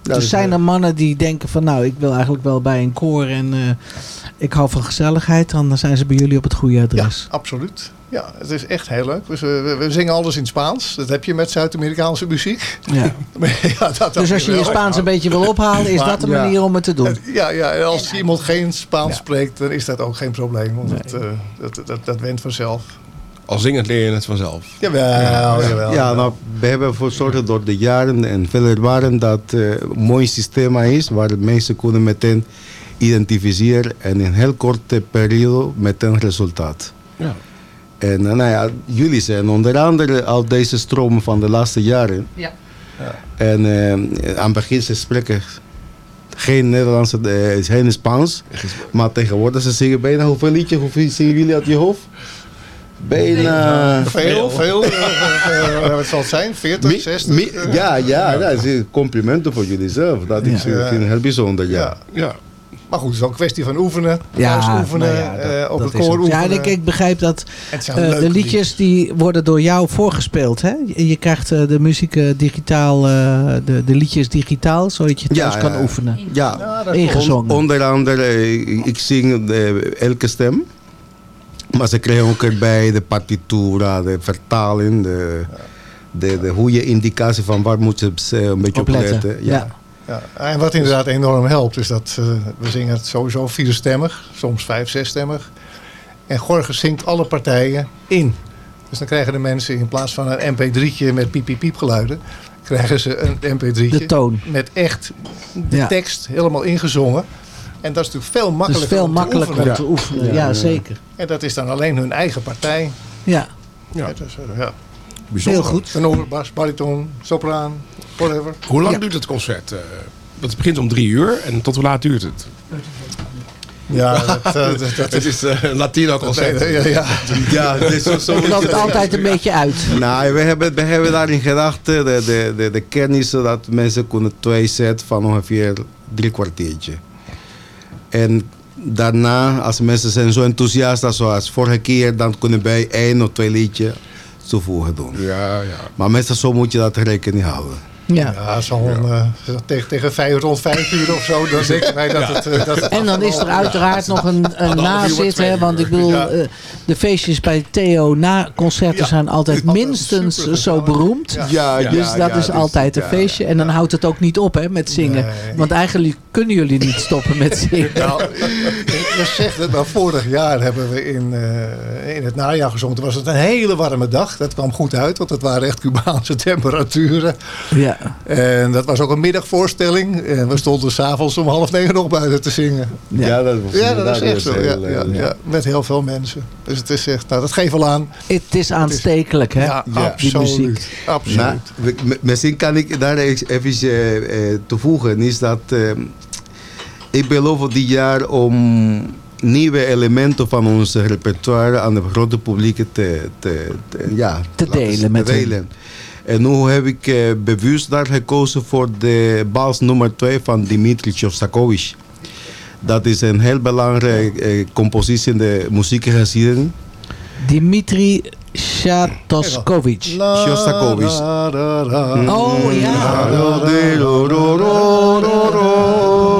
[SPEAKER 8] Dus zijn er mannen die denken van nou, ik wil eigenlijk wel bij een koor en eh, ik hou van gezelligheid, dan zijn ze bij jullie op het goede adres.
[SPEAKER 19] Absoluut. Ja, het is echt heel leuk. Dus, we, we, we zingen alles in Spaans. Dat heb je met Zuid-Amerikaanse muziek.
[SPEAKER 8] Ja.
[SPEAKER 19] Maar ja, dat
[SPEAKER 8] Dus als je je Spaans een beetje wil ophalen, is
[SPEAKER 19] Maar-
[SPEAKER 8] dat de
[SPEAKER 19] Ja.
[SPEAKER 8] manier om het te doen.
[SPEAKER 19] Ja, ja, en als iemand geen Spaans spreekt, dan is dat ook geen probleem. Want het, eh, dat, dat, dat went vanzelf.
[SPEAKER 9] Al zingend leer je het vanzelf.
[SPEAKER 19] Jawel, jawel.
[SPEAKER 17] Ja, nou, we hebben ervoor gezorgd door de jaren en veel ervaren dat het een mooi systeem is waar de mensen kunnen meteen identificeren en in een heel korte periode meteen resultaat.
[SPEAKER 9] Ja.
[SPEAKER 17] En eh, nou ja, jullie zijn onder andere al deze stroom van de laatste jaren.
[SPEAKER 16] Ja.
[SPEAKER 17] En eh, aan het begin ze spreken geen Nederlandse, eh, geen Spaans. Maar tegenwoordig ze zingen bijna hoeveel liedjes, hoeveel zingen jullie uit je hoofd? Bijna...
[SPEAKER 19] Veel, veel. eh, eh, wat zal het zijn? 40,
[SPEAKER 17] Mi-
[SPEAKER 19] 60?
[SPEAKER 17] mi-
[SPEAKER 19] eh?
[SPEAKER 17] ja, ja, dat is complimenten voor jullie zelf. Dat is,
[SPEAKER 19] Ja.
[SPEAKER 17] ik vind heel bijzonder, ja.
[SPEAKER 19] ja. Maar goed, het is ook een kwestie van oefenen.
[SPEAKER 8] Ja,
[SPEAKER 19] thuis oefenen,
[SPEAKER 8] nou ja, dat-
[SPEAKER 19] eh, op
[SPEAKER 8] dat
[SPEAKER 19] het koor.
[SPEAKER 8] Ja,
[SPEAKER 19] oefenen.
[SPEAKER 8] en ik, ik begrijp dat eh, de liedjes die worden door jou voorgespeeld. Hè? Je, je krijgt eh, de muziek eh, digitaal, eh, de, de liedjes digitaal, zodat je thuis kan oefenen.
[SPEAKER 17] Ja,
[SPEAKER 8] Ingezongen.
[SPEAKER 17] On- onder andere, ik zing de, elke stem. Maar ze krijgen ook erbij de partitura, de vertaling, de, de, de goede indicatie van waar moet ze eh, een beetje op
[SPEAKER 19] Opletten,
[SPEAKER 17] letten. Ja.
[SPEAKER 19] Ja, en wat inderdaad enorm helpt, is dat eh, we zingen het sowieso vierstemmig, soms vijf, zesstemmig. En Gorgus zingt alle partijen in. Dus dan krijgen de mensen in plaats van een mp3'tje met piep piep piep geluiden, krijgen ze een mp3'tje
[SPEAKER 8] De toon.
[SPEAKER 19] met echt de
[SPEAKER 8] Ja.
[SPEAKER 19] tekst helemaal ingezongen. En dat is natuurlijk veel makkelijker,
[SPEAKER 8] veel
[SPEAKER 19] om, te
[SPEAKER 8] makkelijker om te oefenen, ja, zeker.
[SPEAKER 19] En dat is dan alleen hun eigen partij.
[SPEAKER 8] Ja.
[SPEAKER 19] Ja. Dus, eh, ja.
[SPEAKER 8] Heel goed.
[SPEAKER 19] Tenor, bas, bariton, sopraan, whatever.
[SPEAKER 9] Hoe lang
[SPEAKER 19] Ja.
[SPEAKER 9] duurt het concert? eh? want het begint om drie uur en tot hoe laat duurt het?
[SPEAKER 19] Ja, dat, eh, dat, dat
[SPEAKER 9] het is eh, een Latino concert.
[SPEAKER 19] Ja, ja, ja.
[SPEAKER 17] Ja, het is zo, zo
[SPEAKER 8] Het loopt altijd een beetje uit.
[SPEAKER 17] Nou, we hebben, we hebben daarin gedacht, de, de, de, de kern is dat mensen kunnen twee set van ongeveer drie kwartiertje. En daarna, als mensen zijn zo enthousiast als zoals vorige keer, dan kunnen wij één of twee liedjes toevoegen doen.
[SPEAKER 9] Ja, ja.
[SPEAKER 17] Maar meestal zo moet je dat rekening houden.
[SPEAKER 8] Ja.
[SPEAKER 19] Ja, zal een, eh, tegen, tegen vijf, rond vijf uur of zo, dan denken wij dat
[SPEAKER 17] Ja.
[SPEAKER 19] het... eh, dat het
[SPEAKER 8] En dan is er uiteraard nog een, een nazit. Hè, want ik bedoel,
[SPEAKER 19] Ja.
[SPEAKER 8] eh, de feestjes bij Theo na concerten zijn altijd minstens zo beroemd.
[SPEAKER 17] Ja, ja,
[SPEAKER 8] dus dat
[SPEAKER 17] ja,
[SPEAKER 8] is
[SPEAKER 17] dus-
[SPEAKER 8] altijd een
[SPEAKER 17] ja,
[SPEAKER 8] feestje. En dan houdt het ook niet op hè, met zingen. Want eigenlijk kunnen jullie niet stoppen met zingen.
[SPEAKER 19] Nou, je zegt het, maar vorig jaar hebben we in, eh, in het najaar gezongen. Toen was het een hele warme dag. Dat kwam goed uit, want het waren echt Cubaanse temperaturen.
[SPEAKER 8] Ja.
[SPEAKER 19] En dat was ook een middagvoorstelling. En we stonden s'avonds om half negen nog buiten te zingen.
[SPEAKER 17] Ja, dat was
[SPEAKER 19] Ja, dat is
[SPEAKER 17] inderdaad
[SPEAKER 19] echt zo. Ja,
[SPEAKER 17] heel,
[SPEAKER 19] ja,
[SPEAKER 17] eh,
[SPEAKER 19] ja, met heel veel mensen. Dus het is echt, nou, dat geeft wel aan.
[SPEAKER 8] Het is aanstekelijk, hè?
[SPEAKER 19] Ja,
[SPEAKER 8] die
[SPEAKER 19] absoluut.
[SPEAKER 8] muziek.
[SPEAKER 19] absoluut.
[SPEAKER 17] Nou, misschien kan ik daar eens even eh, eh, toevoegen. Is dat eh, ik beloof dit jaar om nieuwe elementen van ons repertoire aan het grote publiek te, te, te- ja,
[SPEAKER 8] Te delen met
[SPEAKER 17] te. En nu heb ik eh, bewust daar gekozen voor de bals nummer 2 van Dimitri Shostakovich. Dat is een heel belangrijke eh, compositie in de muziekgeschiedenis.
[SPEAKER 8] Dimitri Sjatoskovic.
[SPEAKER 17] Shostakovich.
[SPEAKER 8] Oh ja.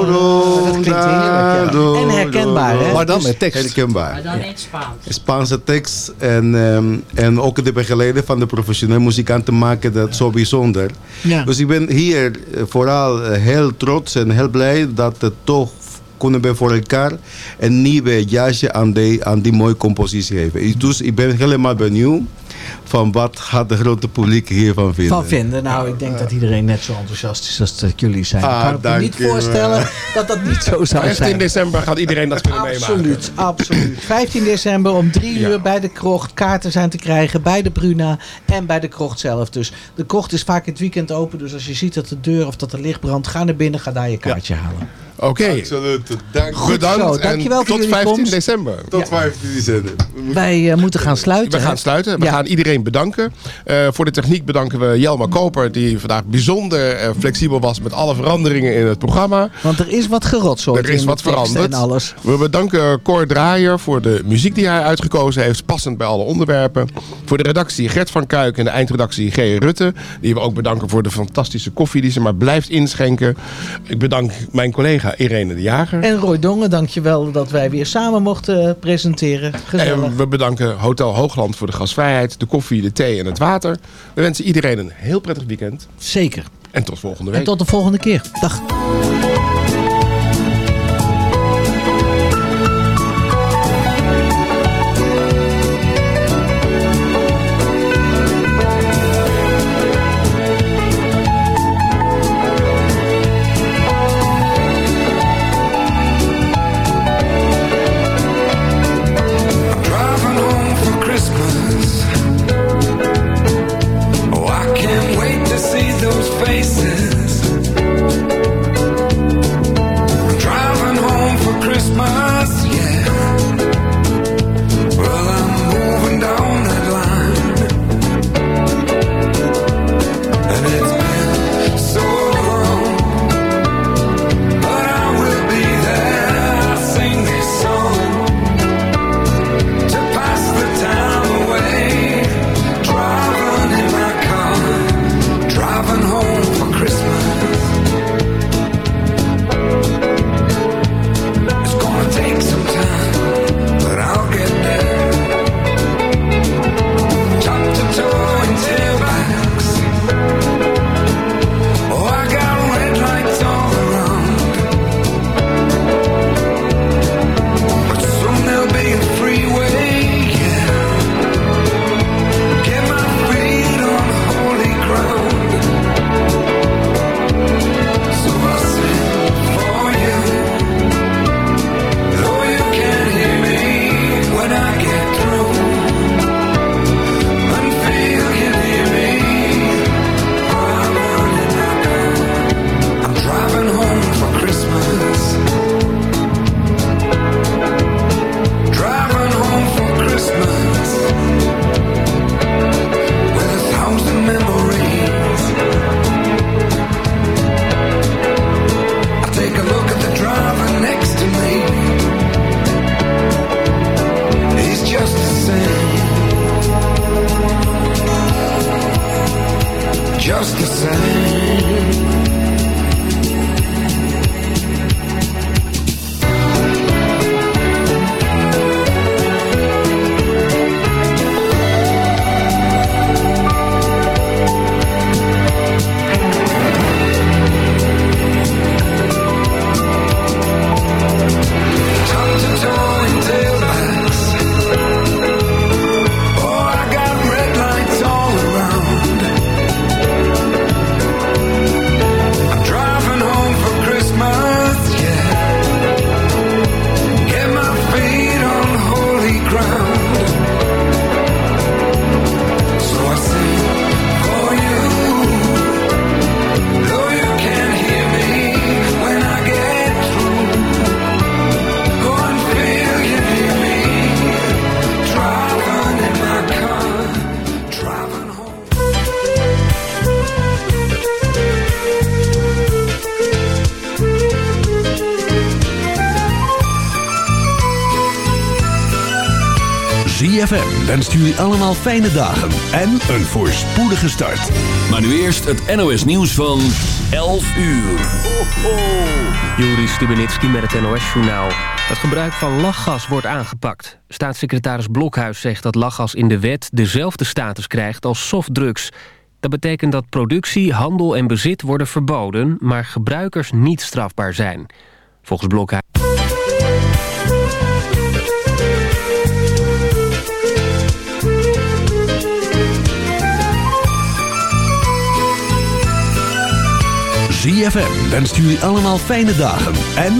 [SPEAKER 17] Dat
[SPEAKER 8] klinkt heerlijk, ja. En herkenbaar, hè?
[SPEAKER 19] Maar dan met tekst.
[SPEAKER 17] Herkenbaar.
[SPEAKER 18] Maar dan in het Spaans.
[SPEAKER 17] Spaanse tekst en, ehm, en ook de begeleiding van de professionele muzikanten maken dat zo bijzonder.
[SPEAKER 8] Ja.
[SPEAKER 17] Dus ik ben hier eh, vooral eh, heel trots en heel blij dat het toch kunnen we voor elkaar een nieuwe jasje aan die, aan die mooie compositie geven. Dus ik ben helemaal benieuwd van wat gaat de grote publiek hiervan vinden.
[SPEAKER 8] Van vinden. Nou, ik denk dat iedereen net zo enthousiast is als dat jullie zijn.
[SPEAKER 17] Ah,
[SPEAKER 8] ik kan me niet voorstellen dat dat niet zo zou
[SPEAKER 9] 15
[SPEAKER 8] zijn.
[SPEAKER 9] december gaat iedereen dat kunnen meemaken.
[SPEAKER 8] Absoluut, absoluut. 15 december om 3
[SPEAKER 9] Ja.
[SPEAKER 8] uur bij de krocht. Kaarten zijn te krijgen bij de Bruna en bij de krocht zelf. Dus de krocht is vaak het weekend open. Dus als je ziet dat de deur of dat er licht brandt, ga naar binnen, ga daar je kaartje halen.
[SPEAKER 9] Oké.
[SPEAKER 17] Absoluut. Dank
[SPEAKER 8] Goed
[SPEAKER 9] Bedankt
[SPEAKER 8] zo,
[SPEAKER 9] en
[SPEAKER 8] dankjewel voor
[SPEAKER 9] tot
[SPEAKER 8] jullie
[SPEAKER 9] 15
[SPEAKER 8] komst.
[SPEAKER 9] december.
[SPEAKER 17] Tot 15 december.
[SPEAKER 8] Wij eh, moeten gaan sluiten.
[SPEAKER 9] We
[SPEAKER 8] hè?
[SPEAKER 9] gaan sluiten. We
[SPEAKER 8] Ja.
[SPEAKER 9] gaan iedereen bedanken. Eh, voor de techniek bedanken we Jelma Koper, die vandaag bijzonder eh, flexibel was met alle veranderingen in het programma.
[SPEAKER 7] Want er is wat gerotsoord
[SPEAKER 9] Er is wat veranderd.
[SPEAKER 7] en alles.
[SPEAKER 9] We bedanken Cor Draaier voor de muziek die hij uitgekozen heeft, passend bij alle onderwerpen. Voor de redactie Gert van Kuik en de eindredactie G. Rutte, die we ook bedanken voor de fantastische koffie die ze maar blijft inschenken. Ik bedank mijn collega Irene de Jager.
[SPEAKER 7] En Roy Dongen, dankjewel dat wij weer samen mochten eh, presenteren. Gezellig.
[SPEAKER 9] En we bedanken Hotel Hoogland voor de gastvrijheid, de koffie, de thee en het water. We wensen iedereen een heel prettig weekend.
[SPEAKER 7] Zeker.
[SPEAKER 9] En tot volgende week.
[SPEAKER 7] En tot de volgende keer. Dag.
[SPEAKER 20] Just the same.
[SPEAKER 1] Wenst jullie allemaal fijne dagen en een voorspoedige start.
[SPEAKER 21] Maar nu eerst het NOS nieuws van 11 uur.
[SPEAKER 3] Juri Stubenitski met het NOS-journaal. Het gebruik van lachgas wordt aangepakt. Staatssecretaris Blokhuis zegt dat lachgas in de wet dezelfde status krijgt als softdrugs. Dat betekent dat productie, handel en bezit worden verboden... maar gebruikers niet strafbaar zijn. Volgens Blokhuis...
[SPEAKER 1] ZFM wenst jullie allemaal fijne dagen en